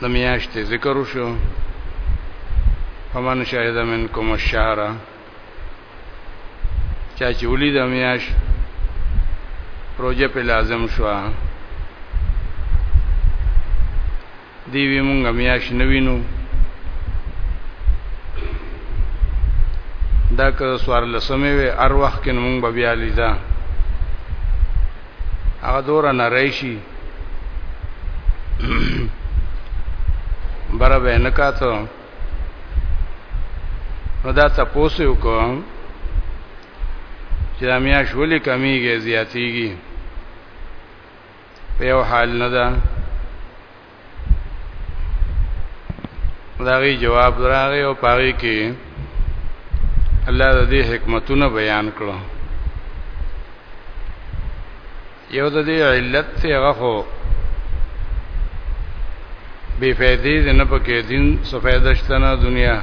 د میاشتې ذکر وشو فمن شهد منکم الشهر چا چې ولي د میاش روزه په لازم شو دی وی مونږ میاش نوینو دا که سوار لسمه وي ار وخت کې مونږ به بیا لیدا هغه دور نه راشي بره به نه کاته نو دا تاسو یو کوم چې امیا شولې کمیږي زیاتیږي په یو حال نه ده داغي جواب راغی او پاره کې الله د دې حکمتونه بیان کړو یو د دې علت ته غو بے فیدی دنه پکې دین سفیدشتنه دنیا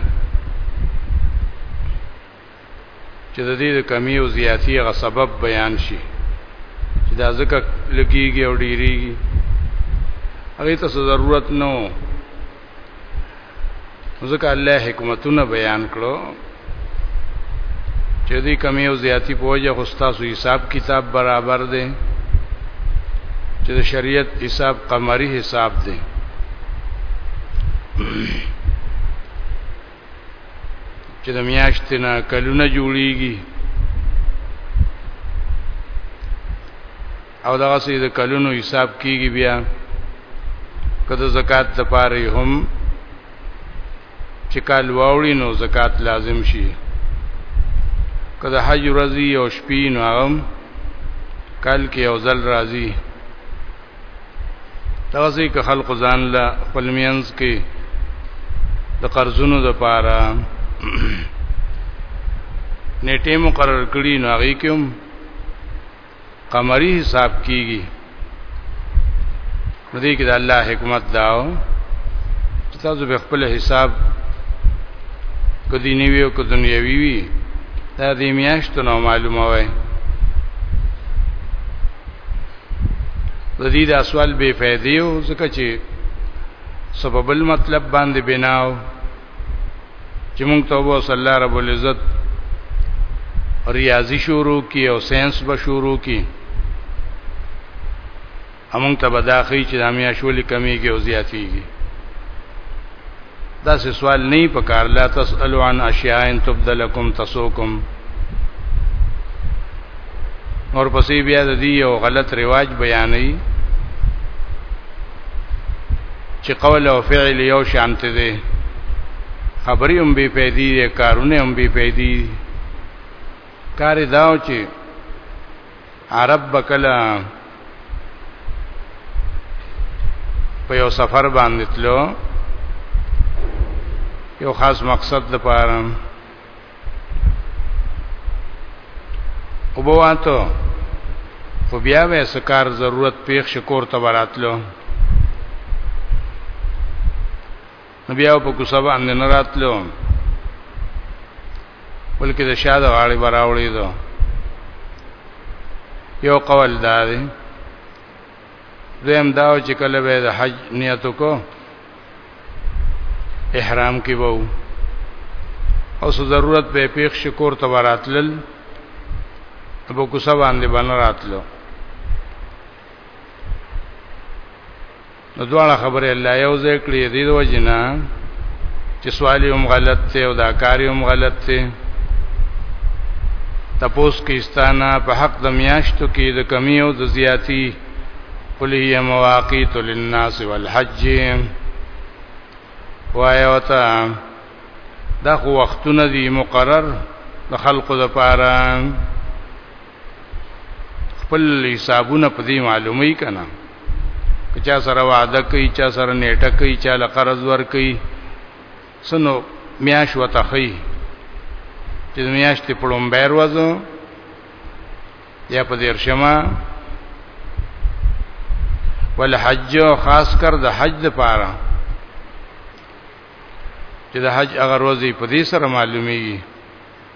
چې د دې د کمی او زیاتی غ سبب بیان شي چې دا ځکه لګيږي او ډیریږي هغه ته ضرورت نو ځکه الله حکمتونه بیان کړو چې دې کمی او زیاتی په وجه خو تاسو حساب کتاب برابر دی چې د شریعت حساب قمری حساب دی چې د میاشتې نه کلونه جوړیږي او دغه سي د کلونو حساب کیږي بیا کله زکات د پاره هم چې کال واوړي نو زکات لازم شي کله حج ورځي او شپې نو هم کال کې او ځل راځي دا ځکه که خلق ځان له خپل مینز کې د قرضونو د پاره نیټه مقرر کړی نو هغه کوم قمری حساب کیږي نو دې کې د الله حکمت داو چې تاسو به خپل حساب کدی نیوی او کدنیوی وی دا دې میاشتونو معلومه وای د دې د سوال به فائدې او ځکه چې سبب المطلب باندې بناو چې موږ توبه صلی الله رب العزت ریاضی شروع کی او ساينس به شروع کی همون ته بداخی چې دامیا شولې کمیږي او زیاتیږي دا سه سوال نه په کار لا تسالو عن اشیاء ان تبدلکم تسوکم اور پسې بیا د دې یو غلط رواج بیانې چې قول او فعل یو شانته دي خبرې هم به پیدي کارونه هم به پیدي کار داو چې عرب بکلا په یو سفر باندې تلو یو خاص مقصد لپاره وبواته خو بیا به سکار ضرورت پیښ شکور ته براتلو نو بیا په کوڅه باندې نه راتلو بلکې د شاده غاړي براوړې دو یو قول دا دی زم داو چې کله به د حج نیت کو احرام کې وو او سو ضرورت به پیښ شکور ته وراتلل ابو کوسه باندې باندې راتلو نو دواړه خبره الله یو ځای کړې دې د وجنا چې سوال هم غلط ته او دا کار هم غلط ته تپوس کیستانه په حق د میاشتو کې د کمی او د زیاتی قلی مواقیت للناس والحج وایوتا دا خو وختونه دي مقرر د خلقو لپاره خپل حسابونه په دې معلومي کنا چا سره وعده کوي چا سره نیټه کوي چا له قرض ور کوي سنو میاش وتخی چې میاش ته پړم بیر وځو یا په دې شمه والحج خاص کر د حج د پاره چې د حج اگر ورځي په دې سره معلومیږي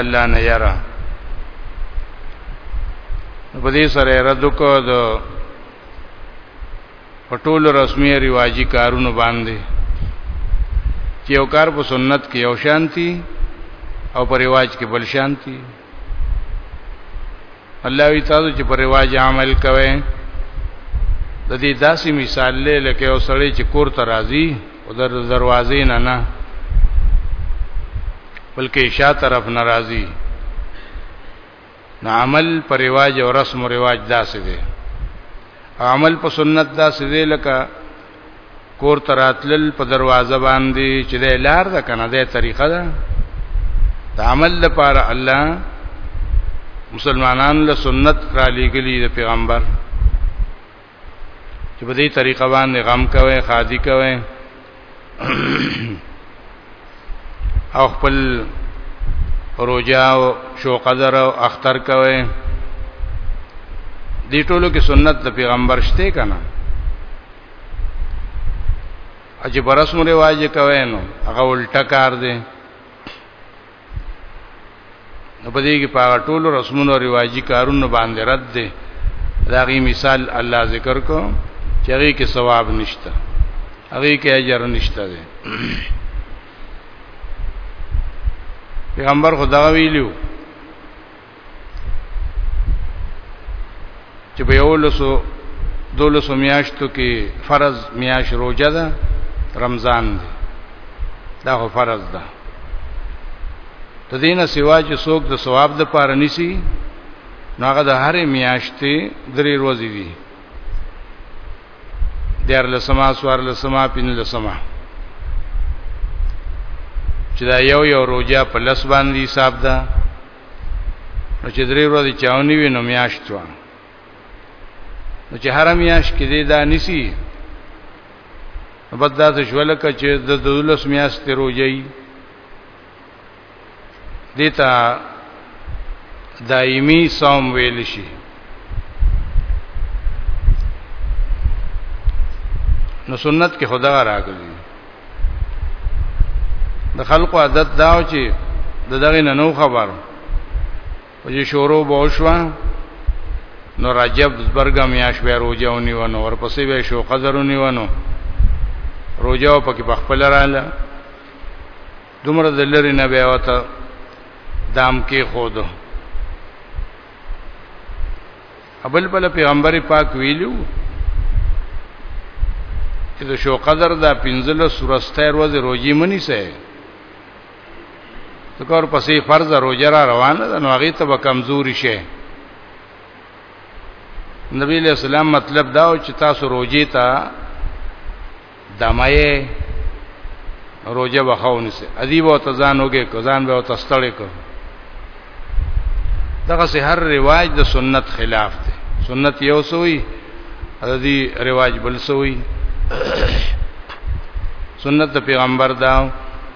الله نه یرا په دې سره رد کو د پټول رسمي ریواجی کارونو باندې چې یو کار په سنت کې یو شانتی او په ریواج کې بل شانتی الله وی تاسو چې پر رواج عمل کوئ د دې داسې مثال لې لکه یو سړی چې کور ته راځي او در دروازې نه نه بلکې شا طرف ناراضي نه عمل پر رواج او رسم او رواج داسې دی عمل په سنت داسې دی لکه کور تراتل په دروازه باندې چې د لار ده کنه د طریقه ده د عمل لپاره الله مسلمانان له سنت را لېګلي د پیغمبر چې په دې طریقه باندې غم کوي خادي کوي او خپل روجا او شو قدر او اختر کوي دې ټولو کې سنت د پیغمبر شته کنه اجي برسم رواج کوي نو هغه الټا کار دی نو په دې کې په ټولو رسمونو او رواجی کارونو باندې رد دی دا غي مثال الله ذکر کو چې هغه کې ثواب نشته هغه کې اجر نشته دی پیغمبر خدا ویلو چې په یو لسو دولسو میاشتو کې فرض میاش روزه ده رمضان دی دا خو فرض ده تدینه سوا چې څوک د ثواب د پاره نسی نو هغه د هرې میاشتې درې ورځې دي دیر لسما سوار لسما پین لسما چې دا یو یو روجا په لس باندې حساب ده نو چې درې ورځې چاونی وي نو میاشت وانه نو چې حرم یاش کې دی دا نسی بد دا شول ک چې د دولس میاشت روزي دیتا دایمی صوم ویل شي نو سنت کې خدا راغلی د خلقو عادت داو چې د دغه نه نو خبرو وجه شورو بوشوا نو رجب زبرګ میاش به روزه ونیونو ورپسې به شو قدر ونیونو روزه په کې بخپل رااله دومره د لری نه به وته دام کې خود ابل بل پیغمبر پاک ویلو چې د شو قدر دا پنځله سورسته ورځ روزي منی سه ذکر پسې فرض روزه را روانه ده نو هغه ته به کمزوري شي نبی له سلام مطلب دا و چې تاسو روزه ته دمایه روزه وخاونی سي ادیب او تزان وګه کزان به او تستړې کو دغه سه هر رواج د سنت خلاف دی سنت یو سوی د دې رواج بل سوی سنت پیغمبر دا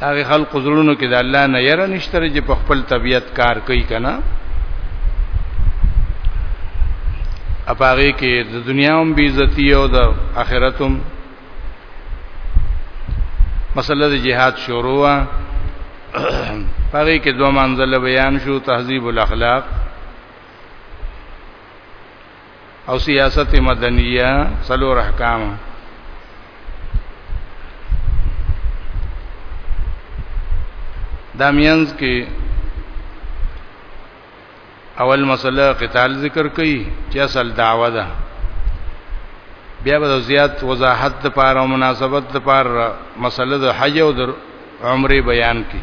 هغه خلق زړونو کې د الله نه یره نشته چې په خپل طبیعت کار کوي کنه اپاره کې د دنیا هم بی عزتی او د آخرت هم مسله د جهاد شروع وا پاره کې دوه منزله بیان شو تهذیب الاخلاق او سیاست مدنیه څلور احکام دا مینز کې اول مسله قتال ذکر کړي چې اصل دعوه ده بیا به زیات وضاحت لپاره او مناسبت لپاره مسله د حج او د عمره بیان کړي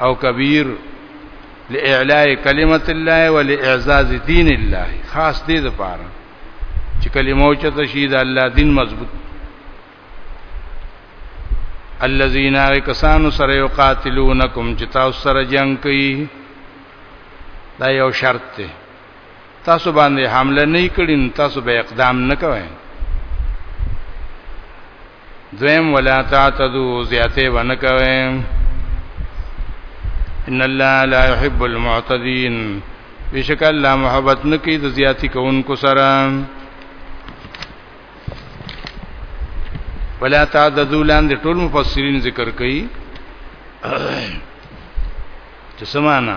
او کبیر لاعلاء کلمت الله ولاعزاز دین الله خاص دې لپاره چې کلمه او چته شي د الله دین مضبوط الذين كسانوا سره يقاتلونكم چې تاسو سره جنگ کوي دا یو شرط دی تاسو باندې حمله نه کړین تاسو به اقدام نه کوئ دویم ولا تعتدو زیاته ونه کوي ان الله لا يحب المعتدين بشک الله محبت نکي د زیاتی کوونکو سره ولا تعددو لاندې ټول مفسرین ذکر کوي چې سمانا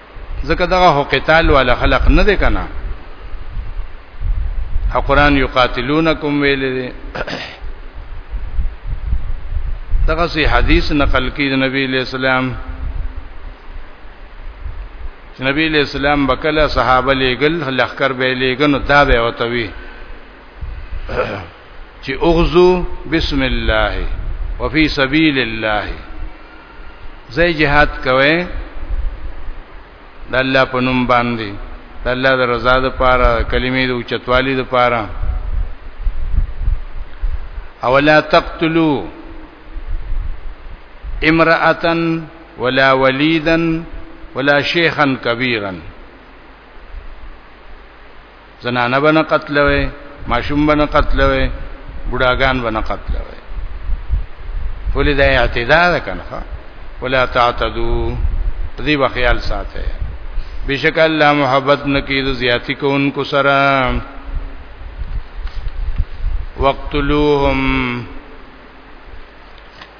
ځکه دغه هو قتال ولا خلق نه دی کنه قرآن یقاتلونکم ویل دي دغه سي حدیث نقل کی د نبی له سلام چې نبی له سلام بکله صحابه لېګل لخر به لېګنو دا به وتوي چې اغزو بسم الله وفي سبيل الله زې جهاد کوي د الله په نوم باندې د الله د رضا لپاره کلمې د اوچتوالي لپاره او لا تقتلوا امرأة ولا وليدا ولا شيخا كبيرا زنانه به نه قتلوي ماشوم به نه قتلوي بډاګان به نه قتلوي ولې دا اعتداء ده کنه ولا تعتدو دې په خیال ساته بشک الله محبت نکید زیاتی کوونکو سره وقتلوهم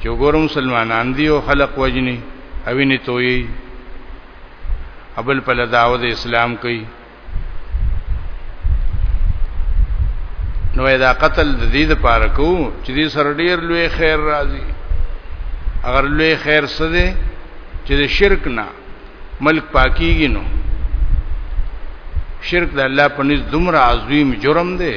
چې وګورم مسلمانان دی او خلق وجني او ویني توي ابل په دعوت اسلام کوي نو دا قتل د دې لپاره کو چې دې سره ډیر لوی خیر راځي اگر لوی خیر څه دی چې د شرک نه ملک پاکیږي نو شرک د الله په نس دومره عظیم جرم دی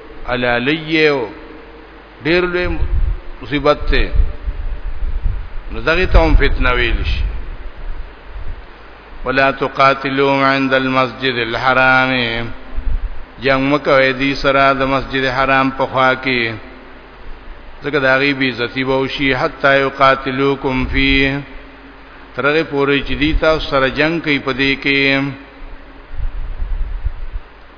علالیه ډیر لوی مصیبت ته نو دغه ته هم فتنه ویل شي ولا تقاتلوا عند المسجد الحرام جنگ مکوې دي سره د مسجد حرام په خوا کې ځکه دا غي بي عزتي به وشي حتا يقاتلوکم فيه ترغه پورې چې دي تاسو سره جنگ کوي په دې کې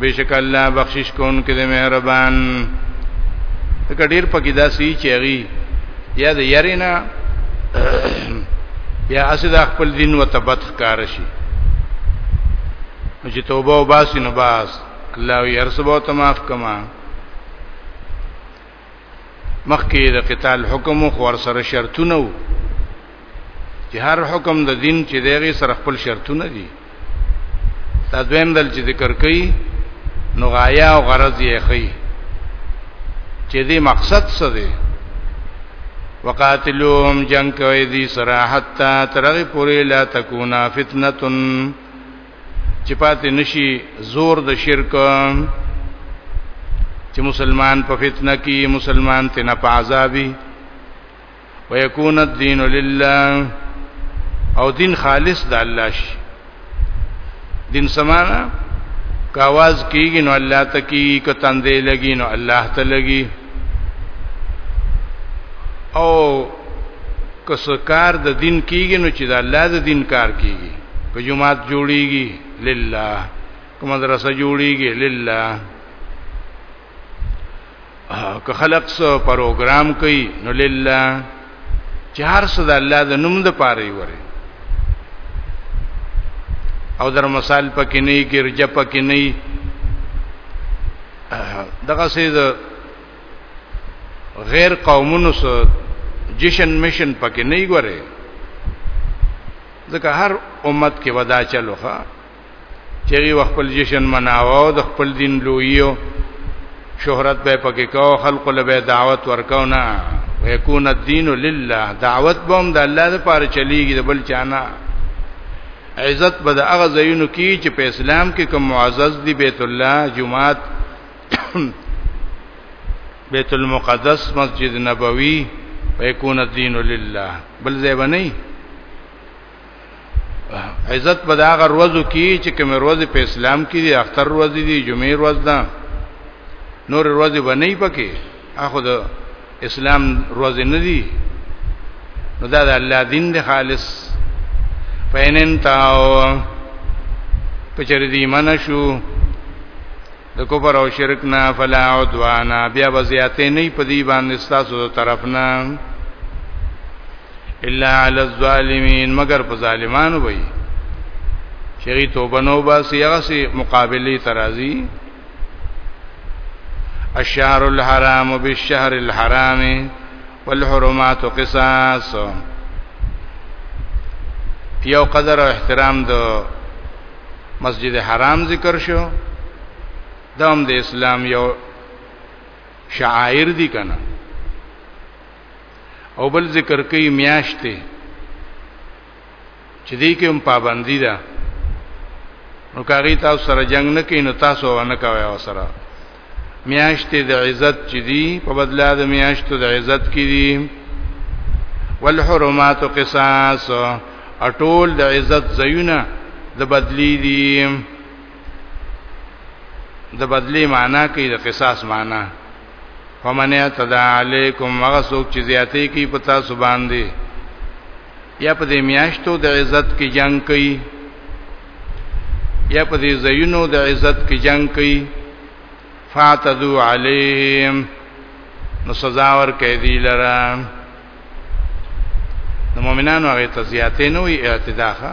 بشک الله بخشش کون کې مهربان تکه ډیر پکې داسي چېږي یا د یرینا یا اسد خپل دین وتبت کار شي چې توبه او باس نه باس الله یې هر څه به تماف کما مخکې د قتال حکم خو ور سره شرطونه وو چې هر حکم د دین چې دغه سره خپل شرطونه دي دا دویم دل چې ذکر کړي نو غایا او غرض یې خي چې دې مقصد څه دی وقاتلوهم جنگ کوي دي سره حتا ترغه پوری لا تکونا فتنه چې پاتې نشي زور د شرک چې مسلمان په فتنه کې مسلمان ته نه پازابي ويكون الدين لله او دین خالص د الله شي دین سمانا کاواز کیږي نو الله ته کیږي که تندې لګي نو الله ته لګي او کس کار د دین کیږي نو چې د الله د دین کار کیږي که جمعات جوړیږي لله که مدرسه جوړیږي لله که خلق سو پروګرام کوي نو لله چهار سو د الله د نوم د پاره وره او در مثال پکې نه ګرځه پکې نه دغه سید غیر قومونو سره جشن مشن پکې نه ګوري ځکه هر امت کې ودا چلوخه چې خپل جشن مناوو د خپل دین لویو شهرت به پکې کاو خلق له به دعوت ورکاو نه ويكون الدين لله دعوت بوم د الله لپاره چلیږي د بل چانه عزت به د هغه ځایونو کې چې په اسلام کې کوم معزز دی بیت الله جمعات بیت المقدس مسجد نبوي ويكون الدين لله بل ځای باندې عزت په دا غر ورځو کې چې کوم ورځ په اسلام کې دي اختر ورځ دي جمعې ورځ ده نور ورځ باندې پکې اخو د اسلام ورځ نه دي نو دا د الله دین دی خالص فینن تاو پچر دی منشو د کفر او شرک نه فلا عدوانا بیا بزیاتې نه په دی باندې تاسو تر طرف نه الا علی الظالمین مگر په ظالمانو وي شری توبه نو با سیاسی مقابله ترازی الشهر الحرام بالشهر الحرام والحرمات قصاص یو قدر احترام دو مسجد حرام ذکر شو دا هم د اسلام یو شعائر دي کنه او بل ذکر کوي میاشتې چې دې کې هم پابندي ده نو کاری تاسو سره جنگ نه کین نو تاسو ونه کوي او سره میاشت د عزت چې دی په بدلا د میاشتو د عزت کې دی والحرمات قصاص اټول د عزت زیونه د بدلی دی د بدلی معنا کوي د قصاص معنا فمن اعتدى عليكم مغسوک چې زیاتې کوي پتا سبحان دی یا په دې میاشتو د عزت کې جنگ کوي یا په دې زینو د عزت کې جنگ کوي فاتدو علیهم نو سزا ور کوي دی لره د مؤمنانو هغه ته زیاتې نه وي اعتداخه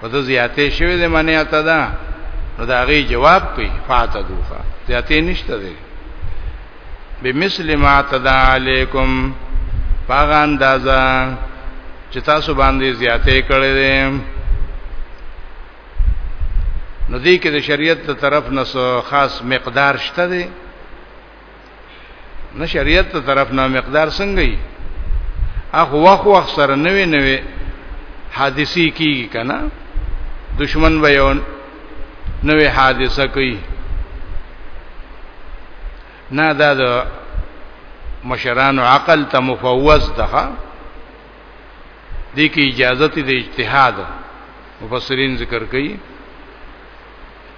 په د زیاتې شوی د معنی اته ده نو دا غي جواب کوي فاته دوخه زیاتې نشته ده بمثل ما تدا علیکم پاغه اندازا چې تاسو باندې زیاتې کړې ده نو دې کې د شریعت تر طرف نه خاص مقدار شته ده نه شریعت ته طرف نه مقدار څنګه یي اخ وخ وخ سره نوې نوې حادثي کیږي کنه دشمن به یو نوې حادثه کوي نه دا د مشران عقل ته مفوض ده دي کې اجازه ته د اجتهاد مفسرین ذکر کوي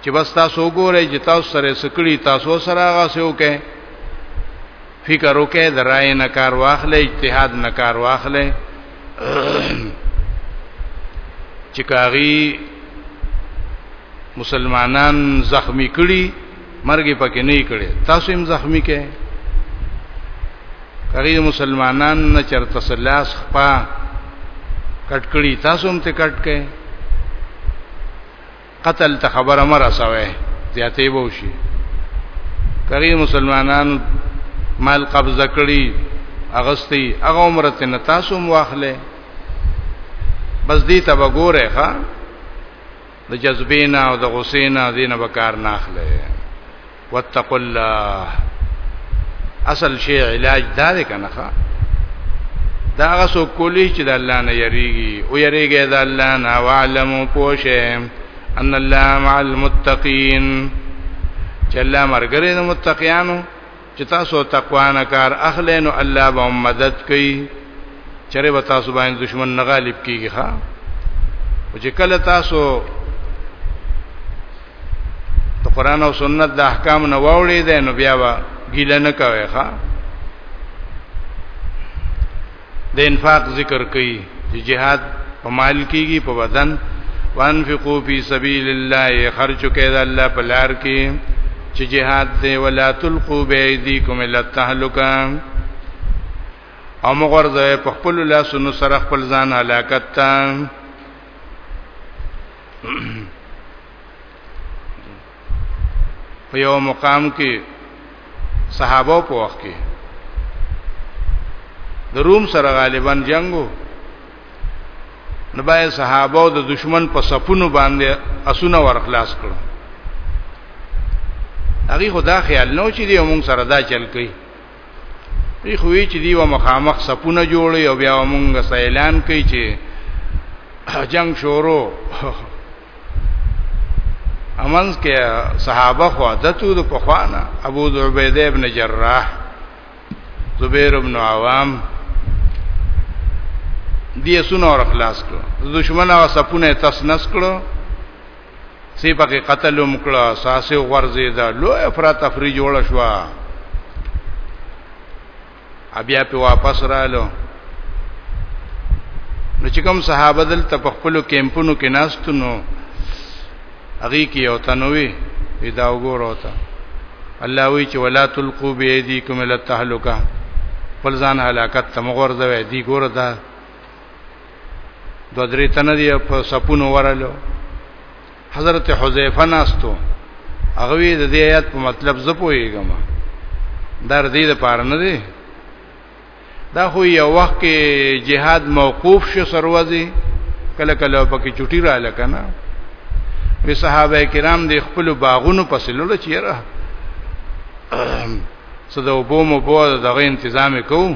چې بس تاسو وګورئ چې تاسو سره سکړي تاسو سره هغه څه وکړئ فکر وکړئ درای نه کار واخلئ اجتهاد نه کار واخلئ چې کاغي مسلمانان زخمی کړي مرګ پکې نه کړي تاسو هم زخمی کې کاغي مسلمانان نه چرته سلاس خپا کټ کړي تاسو هم ته کټ کې قتل ته خبره مر سوي زیاتې بوشي کری مسلمانانو مال قبضه کړی اغستی هغه عمرته نتاسو مواخله بس دې ته وګوره ښا د جذبینا او د غسینا دینه بکار نه اخله واتقوا الله اصل شی علاج دا دی کنه دا هغه سو کولی چې د الله نه یریږي او یریږي د الله نه وعلمو پوشه ان الله مع المتقین چې الله مرګره د متقینانو چې تاسو تقوا نه کار اخلین او الله به مدد کوي چرې به تاسو باندې دشمن نه غالب کیږي ښا او چې کله تاسو د قران او سنت د احکام نه واولې ده نو بیا وا ګیله نه کوي ښا د انفاق ذکر کوي چې jihad په مال کېږي په بدن وانفقوا فی سبیل الله خرچ کړئ د الله په لار کې چې jihad دی ولا تلقوا بأیدیکم الی التهلکه او مغرضه په خپل لاسونو سره خپل ځان هلاکت ته په یو مقام کې صحابه په وخت کې د روم سره غالبا جنگو نو باید صحابه او د دشمن په صفونو باندې اسونه ورخلاص کړو هغه خدا خیال نو چې دی موږ سره دا چل کوي دی خو وی چې دی و مخامخ سپونه جوړي او بیا مونږه سیلان کوي چې جنگ شورو امنز کې صحابه خو عادتو د پخوانه ابو عبیده ابن جراح زبیر ابن عوام دی سونه اور خلاص کړو دشمن او سپونه تس نس کړو سی پکې قتل وکړه ساسه غرزه ده لوی افراط افری جوړ شو بیا په واپس رالو نو چې کوم صحابه دل ته په خپل کیمپونو کې ناستونو هغه کې یو تنوي پیدا وګورو ته الله وی چې ولا تلقوا بيديكم الى التهلكه خپل ځان هلاکت ته مغورځوي دی ګوره دا دو درې تنه دی په سپونو ورالو حضرت حذیفه ناستو هغه وی د دې آیات په مطلب زه پوهیږم در دې د پار نه دی دا خو یو وخت کې جهاد موقوف شو سروځي کله کله پکې چټي را لکنه وی صحابه کرام د خپل باغونو پسې لړ چیرې صدو بومو بو دغه تنظیم کوو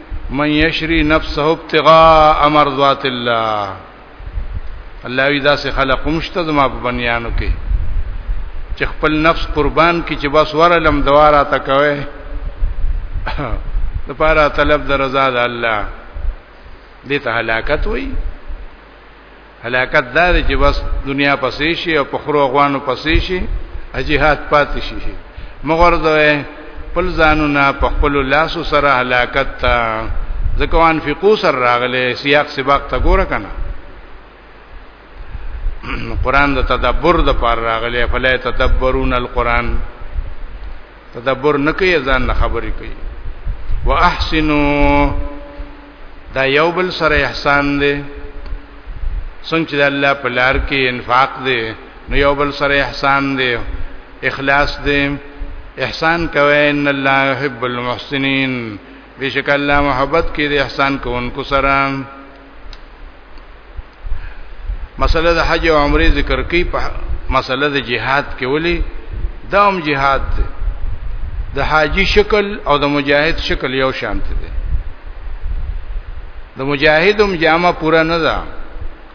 من یشری نفسه ابتغاء مرضات الله الله وی دا سه خلق مشته زما په بنیانو کې چې خپل نفس قربان کی چې بس ورلم دواره تا کوي لپاره طلب د رضا د الله دې ته هلاکت وایي هلاکت دا دی چې بس دنیا پسې شي او په خرو غوانو پسې شي اجهاد پاتې شي مغور دوی خپل ځانونه په خپل لاسو سره هلاکت ته ځکوان فقو سر راغله سیاق سباق ته ګوره کنه قران د تدبر د پار راغله فلا تدبرون القران تدبر نکي ځان خبرې کوي واحسنوا دا یو بل سره احسان دی څنګه چې الله په لار کې انفاق دی نو یو بل سره احسان دی اخلاص دی احسان کوي ان الله يحب المحسنين بشک الله محبت کوي د احسان کوونکو سره مسله د حج او عمره ذکر کوي په مسله د جهاد کې ولي دام جهاد دی د حاجی شکل او د مجاهد شکل یو شان دی د مجاهدم جامه پورا نه ده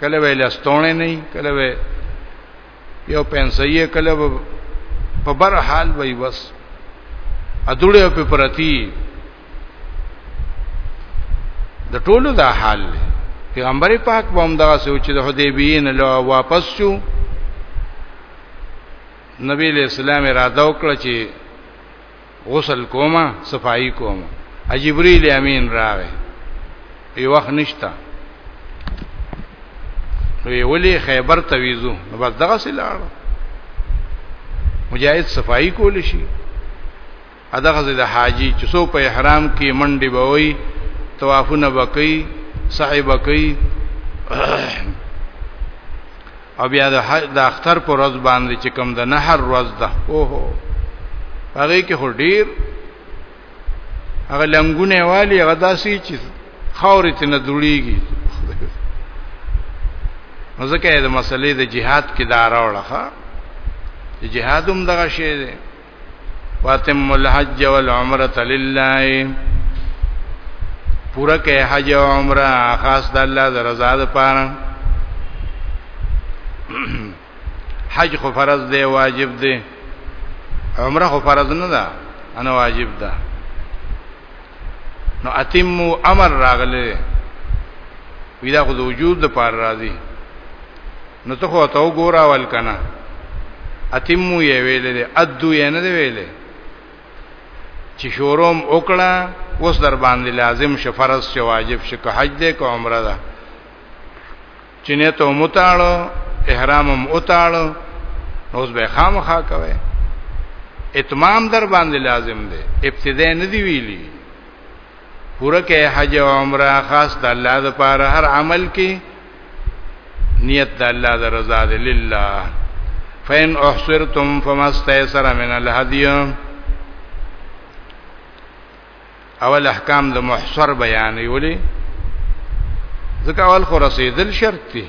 کله ویل استونه نه کله ویل یو پنسیه کله په بر حال وای بس ادوړې په پرتی د ټولو دا حال دی پیغمبر پاک به هم دا سوچ د حدیبیه نه لو واپس شو نبی له اسلام اراده وکړه چې غسل کوما صفائی کوما جبرئیل امین راغی ای وخت نشتا نو ویلی خیبر ته ویزو نو بس دغه سلاړ مجاهد صفائی کول شي اداغه د حاجی چې سو په احرام کې منډي بوي طوافونه بکئی سعی بکئی او بیا د حج د اختر پر ورځ باندې چې کوم د نهر ورځ ده اوه هغه کې هو ډیر هغه لنګونه والی هغه داسي چې خاورې ته نه دوړيږي نو ځکه د مسلې د جهاد کې دا راوړه چې جهاد هم دغه شی دی واتم الحج والعمره لله پورا کې حج او عمره خاص د الله د رضا لپاره حج خو فرض دی واجب دی عمره خو فرض نه ده انا واجب ده نو اتم امر راغله ویدا خو د وجود د پار راضي نو ته خو ته وګوره ول کنه اتمو یې ویلې دې ادو یې نه دی ویلې چې شوروم وکړه اوس در باندې لازم شه فرض شه واجب شه که حج دې که عمره ده چې نه ته متاړو احرام هم اتاړو اوس به خامخا کوي اتمام در باندې لازم دی ابتدا نه دی ویلي پوره کې حج او عمره خاص د الله لپاره هر عمل کې نیت د الله د رضا دی لله فین احصرتم فمستیسر من الهدی اول احکام د محصر بیان ویلي ځکه اول خو رسیدل شرط دی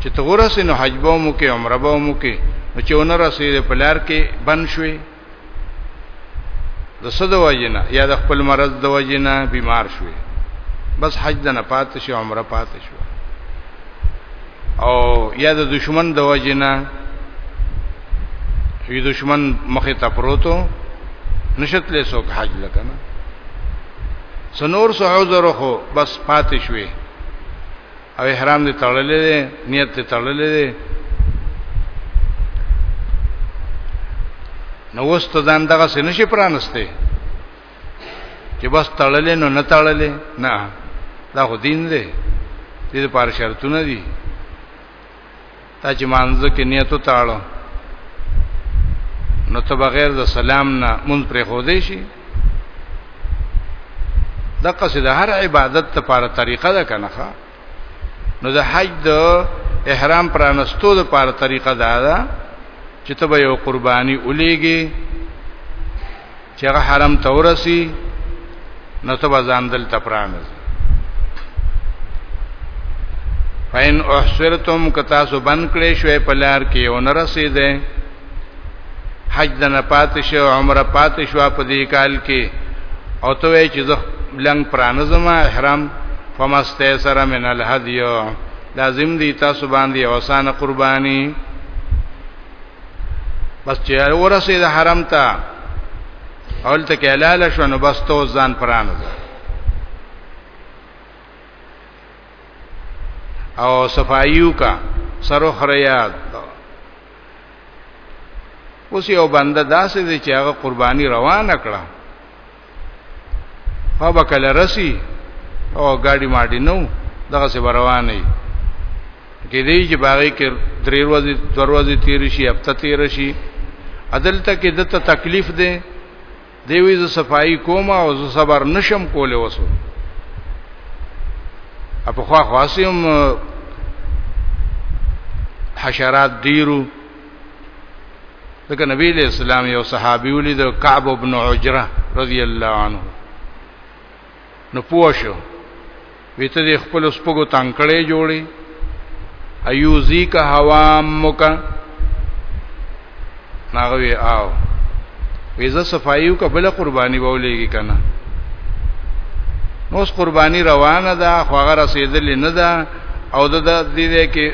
چې تغورس نو حج به مو کې عمره به مو کې نو چې ونه رسیدل په لار کې بن شوي د صد وجنه یا د خپل مرض د وجنه بیمار شوي بس حج د نه پات شي عمره پات شو او یا د دشمن د وجنه یی دشمن مخه ته پروتو نشت له سو حج لکنه سنور سو عذر خو بس پات شوي او احرام دې تړلې دي نیت دې تړلې دي نو وست ځان دغه سن شي پرانسته چې بس تړلې نو نه تړلې نه دا خو دین دی دې لپاره شرطونه دي تا چې مانځ کې نیت وتاړو نو ته بغیر د سلام نه مونږ پرې خو دې شي د قصد هر عبادت لپاره طریقه ده کنه نو د حج د احرام پرانستو لپاره طریقه ده چې ته به یو قرباني ولېږي چې هغه حرم ته ورسی نو ته ځان دلته پرانځ فین احسرتم کتا سو بن کړې شوې په لار کې او نه رسیدې حج د نه پات شو عمره پات شو په دې کال کې او ته وې چې زه لنګ پرانځم احرام فمسته سره من الهدیو لازم دی تاسو باندې اوسانه قربانی بس چې ورسې د حرم ته اول ته کې حلال شو نو بس تو ځان پرانه او صفایو کا سرو خریات اوس یو بنده داسې دی چې هغه قرباني روانه کړه ما به کله رسی او ګاډي ماډي نو دغه څه روانې کې دی چې باغې کې درې ورځې څور ورځې تیر شي هفته تیر شي عدالته کې دته تکلیف دی دی وی ز صفائی کوم او ز صبر نشم کوله وسو اپو خوا خاصم حشرات دیرو دغه نبی له اسلام یو صحابي ولید کعب ابن عجره رضی الله عنه نو پوښو ویته د خپل سپګو تنکړې جوړي ایوزی کا حوامک ناغوی آو ویزه صفایو کا بل قربانی بولیږي کنه نو قربانی روانه ده خو هغه رسیدلې نه ده او د دې دې کې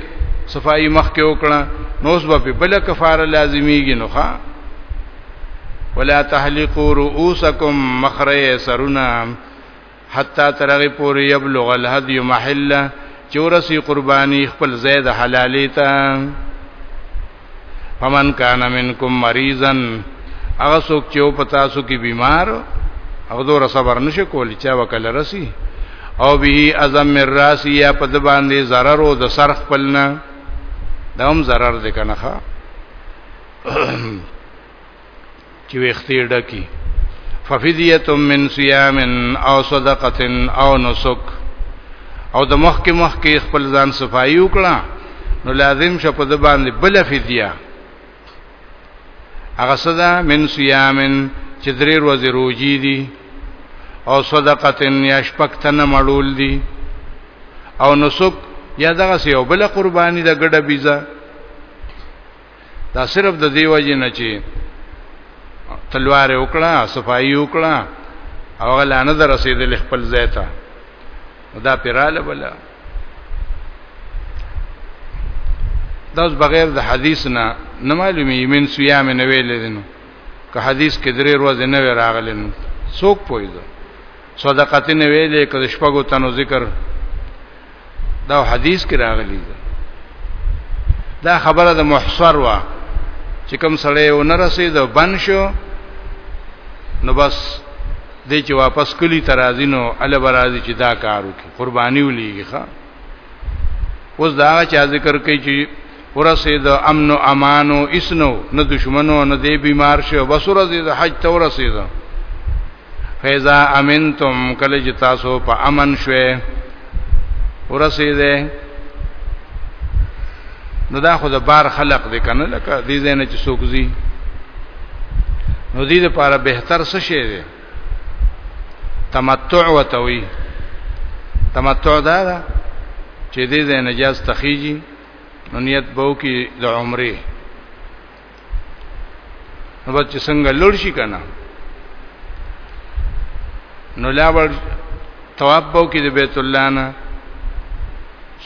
صفائی مخ کې وکړه نو اوس به بل کفاره لازمیږي نو ښا ولا تحلقوا رؤوسکم مخره سرنا حتا ترغه پوری یبلغ الهدی محله چورسی قربانی خپل زید حلالی ته فمن کان منکم مریضن هغه څوک چې په تاسو کې بیمار او دور صبر نشي کولی چا وکړه رسی او به اعظم الراسی یا په د باندې zarar او د سر خپلنا دا هم zarar دی کنه چې وختي ډکی ففدیه من صيام او صدقه او نسک او د مخک مخک خپل ځان صفایي وکړه نو لازم شه په د باندې بل فدیه هغه صدا من صيام چې درې ورځې روزي دي او صدقه یا شپک تن مړول دي او نسک یا دغه سی او بل قربانی د ګډه بيزه دا صرف د دیو جن چې تلوار وکړه صفائی وکړه او غلا نه در رسیدل خپل ځای ته دا پیراله بل دا بغیر د حدیث نه نه معلومی من صيام نه ویل دي نو که حدیث کې درې ورځې نه راغلي نو څوک پوي ده صدقه نه ویلې کله شپږو تنو ذکر دا حدیث کې راغلی ده دا خبره د محصر وا چې کوم سړی و نه رسید بن شو نو بس دې چې واپس کلی ترازینو ال برازي چې دا کارو کې قرباني ولېږي ښا اوس دا چې ذکر کوي چې ورسید امن او امان او اسنو نه دشمنو نه دی بیمار شو بس ورسید حج ته ورسید فیزا امنتم کله چې تاسو په امن شوه ورسید نو دا خو د بار خلق دی کنه لکه دې زنه چې سوکزي نو دې لپاره بهتر څه شی دی تمتع وتوي تمتع دا ده چې دې د نجاز تخیجی نو نیت بو کې د عمره نو بچ څنګه لور شي کنه نو لا ور تواب بو کې د بیت الله نه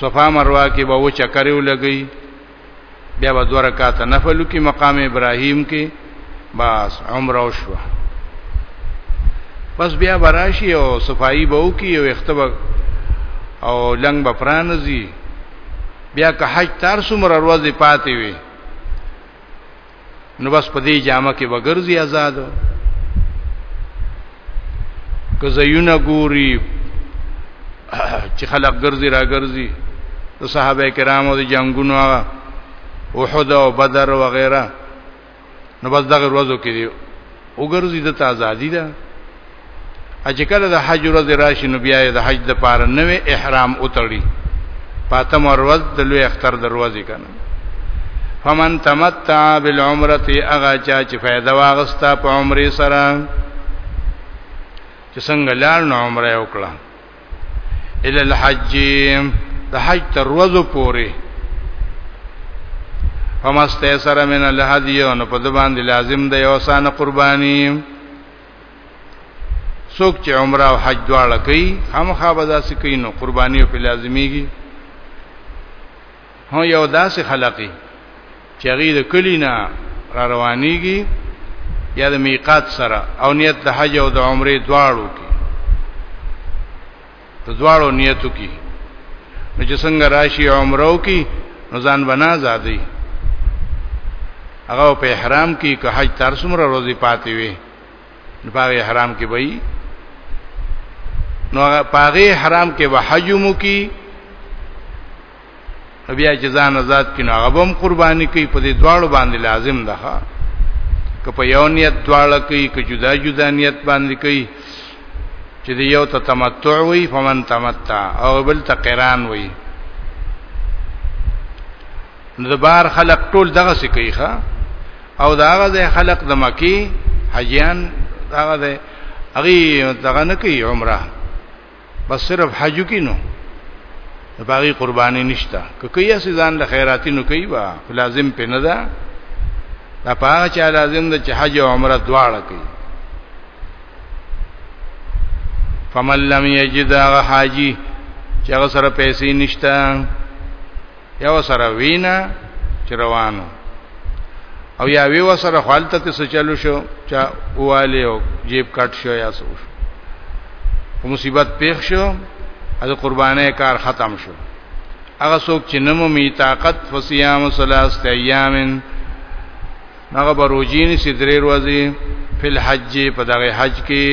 صفا مروه کې به و چکرې ولګي بیا به دوه رکعات نفل کی مقام ابراهیم کې بس عمره او شو پس بیا براشي او صفائی به وکي او اختبا او لنګ به پرانځي بیا که حج تر څومره ورځې پاتې وي نو بس په دې جامه کې وګرځي آزاد که زيونه ګوري چې خلق ګرځي را ګرځي د صحابه کرامو د جنگونو هغه احد او بدر وغیرہ نو بس دغه ورځو کې دی وګرځي د آزادی ده اجه کله د حج ورځ راشي نو بیا د حج د پاره نوې احرام اتړي پاتم ورځ د لوی اختر دروازې کنه فمن تمتع بالعمره اغا چا چې فائدہ واغستا په عمره سره چې څنګه لار نو عمره وکړه الى الحج د حج تر ورځو پورې فمسته سره من الهدی نو په دبان دی لازم دی او سان قربانی څوک چې عمره او حج دواړه کوي هم خابدا سکینو قربانی په لازمیږي هو یو داسې خلقي چې هغه د کلی نه را روانيږي یا د میقات سره او نیت د حج او د عمره دواړو کې د دواړو نیتو کې نو چې څنګه راشي عمره کې نو ځان بنا زادي هغه په احرام کې که حج تر څومره ورځې پاتې وي نو په احرام کې وای نو هغه پاغه احرام کې وحجمو کې بیا چې ځان آزاد کینو هغه هم قرباني کوي په دې دواړو باندې لازم ده که په یو نیت دواړه کوي که جدا جدا نیت باندې کوي چې دی یو ته تمتع وي فمن تمتع او بل ته قران وي نو د بار خلق ټول دغه څه کوي ښا او داغه د خلق د مکی حجیان داغه د اغي دغه نه کوي عمره بس صرف حج کی نو د باغی قربانی نشتا که کوي اسی ځان له خیراتی نو کوي با لازم په نه ده دا پاغه چا لازم ده چې حج او عمره دواړه کوي فمن لم یجد هغه حاجی چې هغه سره پیسې نشته یو سره وینا چې روانو او یا وی وسره حالت کې څه چلو شو چا اواله او جیب کټ شو یا څه شو او مصیبت پیښ شو از قربانې کار ختم شو هغه څوک چې نمو می طاقت فصيام ثلاثه ایامن هغه بروجین سي درې ورځې فل حج په دغه حج کې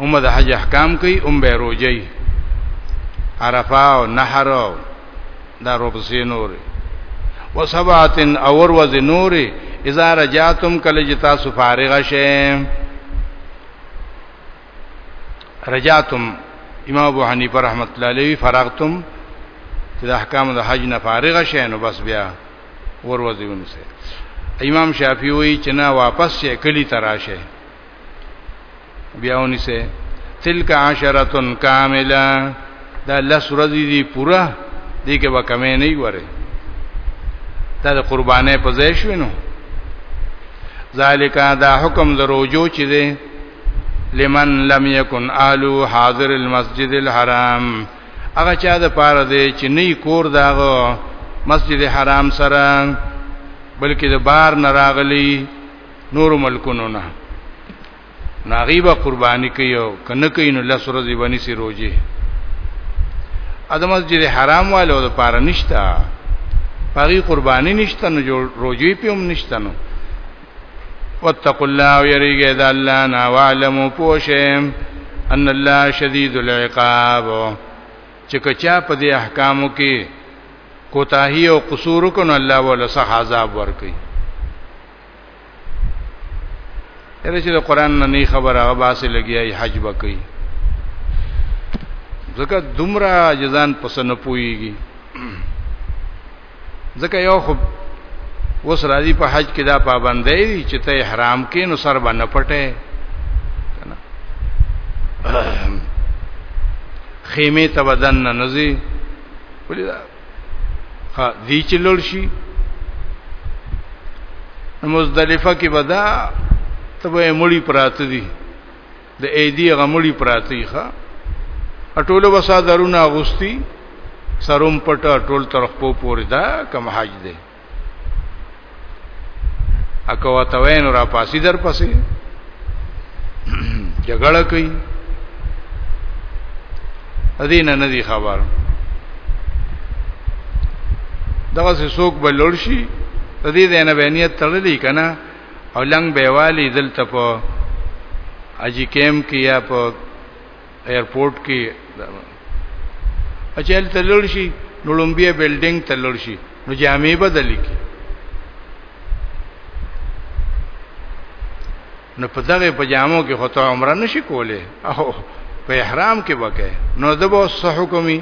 هم د حج احکام کوي هم به روجي عرفه او نحر دا روپسې نور و سبعتن اور وز نور اذا رجاتم کله چې تاسو فارغ شئ رجاتم امام ابو حنیفه رحمت الله علیه فرغتم چې د احکام د حج نه فارغ شئ نو بس بیا وروځي ونسه امام شافعي وی چې نه واپس شي کلی تراشه بیا ونسه تلک عشرتن کاملا دا لس ورځې دی پورا دې کې به کمې نه وره دا د قربانې په ځای شو نو ذالک دا حکم دروجو چې دی لمن لم یکن اهل حاضر المسجد الحرام هغه چا د پاره دی چې نه کور داغه مسجد حرام سره بلکې د بار نه راغلی نور ملکونو نه ناغیبه قربانی کوي کنه کوي نو لس ورځې باندې سي روزي ادم مسجد حرام والو د پاره نشتا پاری قربانی نشته نو جوړ روزي په هم نشته نو واتقوا الله ويريګه د الله نه وعلمو پوشه ان الله شدید العقاب چې کچا په دې احکامو کې کوتاهی او قصور کنه الله ولا صح عذاب ورکي یره چې د قران نه نه خبره هغه باسه لګیای حج وکي ځکه دومره جزان پسنه پويږي ځکه یو خو اوس راځي په حج کې دا پابندې دي چې ته احرام کې نو سر باندې پټه کنه خیمه ته بدن نه نزي ولې دا ها دي چې لول شي مزدلفه کې بدا ته به مړی پراته دي د ایدی غمړي پراتی ښا اټول وسا درونه اغوستي سروم پټ ټول تر خپو پورې دا کم حج دی اکو وتوین را پاسی در پسې جګړه کوي ادین نه دی خبر دغه څوک بلور شي د دې نه بینیت تړلې کنا او لنګ به والی دلته په اجی کیم کې یا په ایرپورټ کې اچل تلل شي نو لومبیا بلډینګ تلل شي نو جامې بدل کی نو په دغه پجامو کې خو ته عمره نشي کوله او په احرام کې وکه نو دبو صح حکمي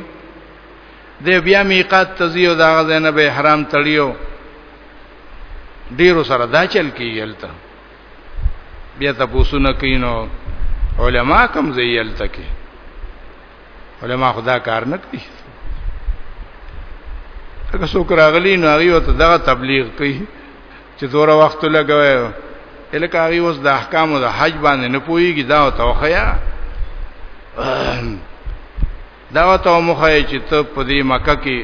د بیا میقات تزیو دا غزنه به احرام تړیو ډیرو سره دا چل کیږي بیا تاسو نه کینو علما کم زیل تکي علما خدا کار نه کوي که څوک راغلی نو هغه ته دغه تبلیغ کوي چې دور وخت لګوي الکه هغه اوس د احکام او د حج باندې نه پويږي دا توخیا دا وته مخه چې ته په دې مکه کې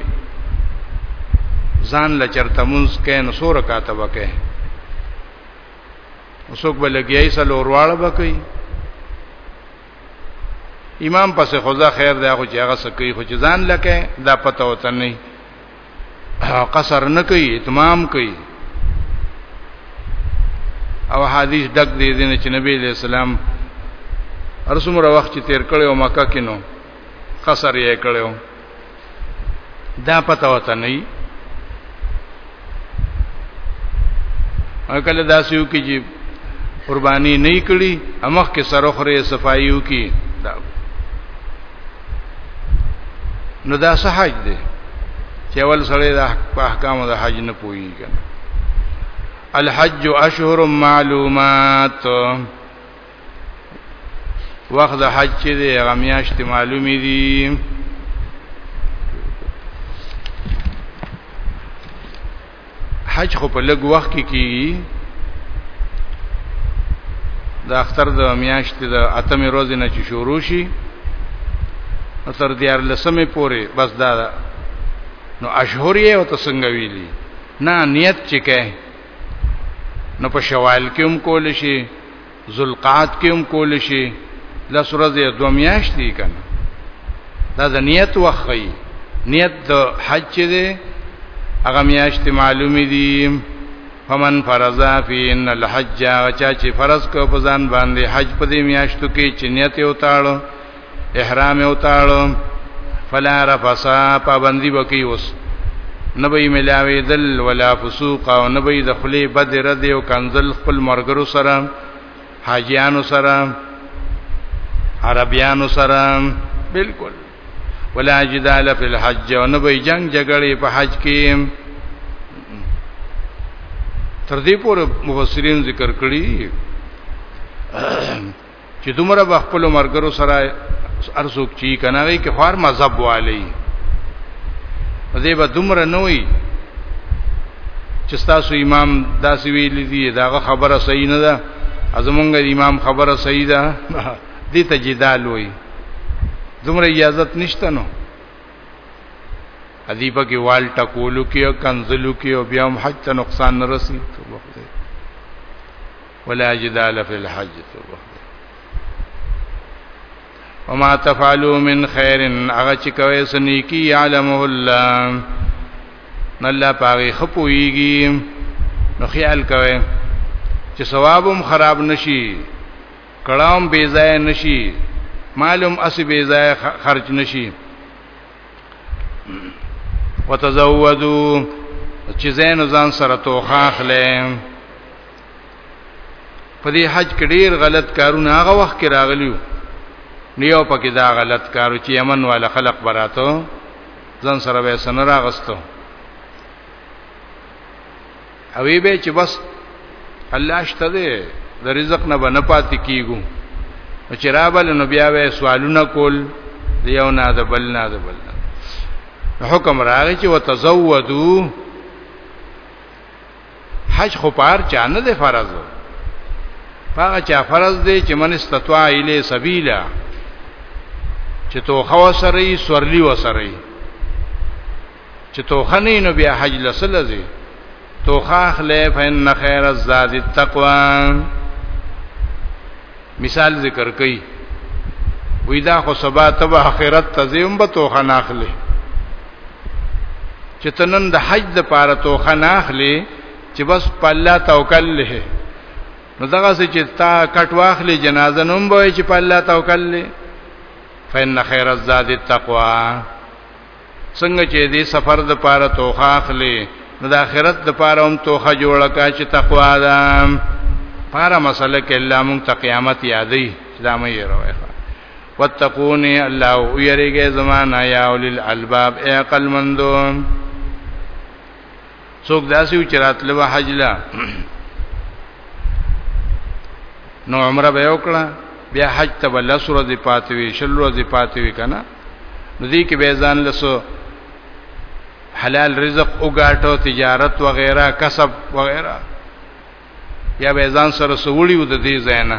ځان له چرته مونږ کې نو سور کاته وکې وسوک بلګیای سلور واړه بکې امام پس خدا خیر دی خو چې هغه سکی خو چې ځان لکه دا پته وته نه قصر نه کوي اتمام کوي او حدیث دک دی دین چې نبی علیہ السلام ارسمره وخت چې تیر کړي او مکه کې نو قصر یې کړو دا پته وته نه او کله داسیو کې چې قرباني نه کړي امخ کې سرخره صفایو کې دا نو دا صحج دی چې اول سره د احکام د حج نه پوي کنه الحج اشهر معلومات وخت د حج چې دی هغه میاشت معلومې دي حج خو په لږ وخت کې کیږي د اختر د میاشتې د اتمې ورځې نه چې شروع شي نو تر دیار لسمې پورې بس دا ده نو اشهر یې او تسنګ ویلي نه نیت چې کې نو په شوال کې هم کول شي ذوالقعد کې هم کول شي لس ورځې دوه میاشتې کنه دا د نیت وخی نیت د حج دی هغه میاشت معلومې دي فمن فرض فی ان الحج چا چې فرض کو په ځان باندې حج په دې میاشتو کې چې نیت یې وتاړو احرام او تاړو فلا رفسا پابندی وکي اوس نبی ملاوی دل ولا فسوق او نبی دخلی بد رد او کنزل خپل مرګرو سره حاجیانو سره عربیانو سره بالکل ولا جدال فی الحج او نبی جنگ جګړې په حج کې تر دې پورې مفسرین ذکر کړی چې دومره به خپل مرګرو سره ارزوک چی کنه وی کې خار مذهب والی دې به دومره نه وي چې تاسو امام داسې ویل دي داغه خبره صحیح نه ده ازمونږ امام خبره صحیح ده دې ته جدال وي دومره اجازه نشته نو ادی په کې وال ټکولو کې او کنزلو کې او بیا هم حج ته نقصان نه رسي ولا جدال فی الحج توبه وما تفعلوا من خير هغه چې کوي سنيکی يعلمه الله الله پاره خپويږي نو خیال کوي چې ثوابم خراب نشي کلام بے ضایع نشي معلوم اس بے ضایع خرج نشي وتزودوا چې زین ځان سره توخه اخلي په دې حج کې ډیر غلط کارونه هغه وخت کې راغلیو نیو پکې دا غلط کارو چې یمن والا خلق براتو ځان سره به سن راغستو او وی به چې بس الله شته دې د رزق نه بنه پاتې کیګو چې رابل نو بیا وې سوالونه کول دیو نه د بل نه د بل حکم راغی چې وتزودو حج خو پار چا نه دی فرض هغه چا فرض دی چې من استطاع الی سبیلا چې تو خو سره یې سورلی و سره یې چې تو خنې نو بیا حج لسل زی تو خاخ لې فین خیر الزاد التقوا مثال ذکر کوي وی دا خو سبا تب اخرت ته زیم به توخه ناخلی چې تنن د حج د پاره توخه ناخلی چې بس په الله توکل له نو دغه چې تا کټ واخلی جنازه نوم به چې په الله توکل له فإن خير الزاد التقوى څنګه چې دې سفر د پاره توخه اخلي نو د آخرت د پاره هم توخه جوړه کا چې تقوا ده پاره مسله کې الله مونږ ته قیامت یادې دا مې یې واتقوني الله ويرګه زمانہ یا اولل الباب اقل مندو څوک داسې چې راتلو حج لا نو عمره به وکړه بیا حج ته بل سره دی پاتې وی شلو دی پاتې وی کنه نو دې کې به ځان لسو حلال رزق وګاټو تجارت وغیرہ کسب وغیرہ یا به ځان سره سوړی و د دې زینا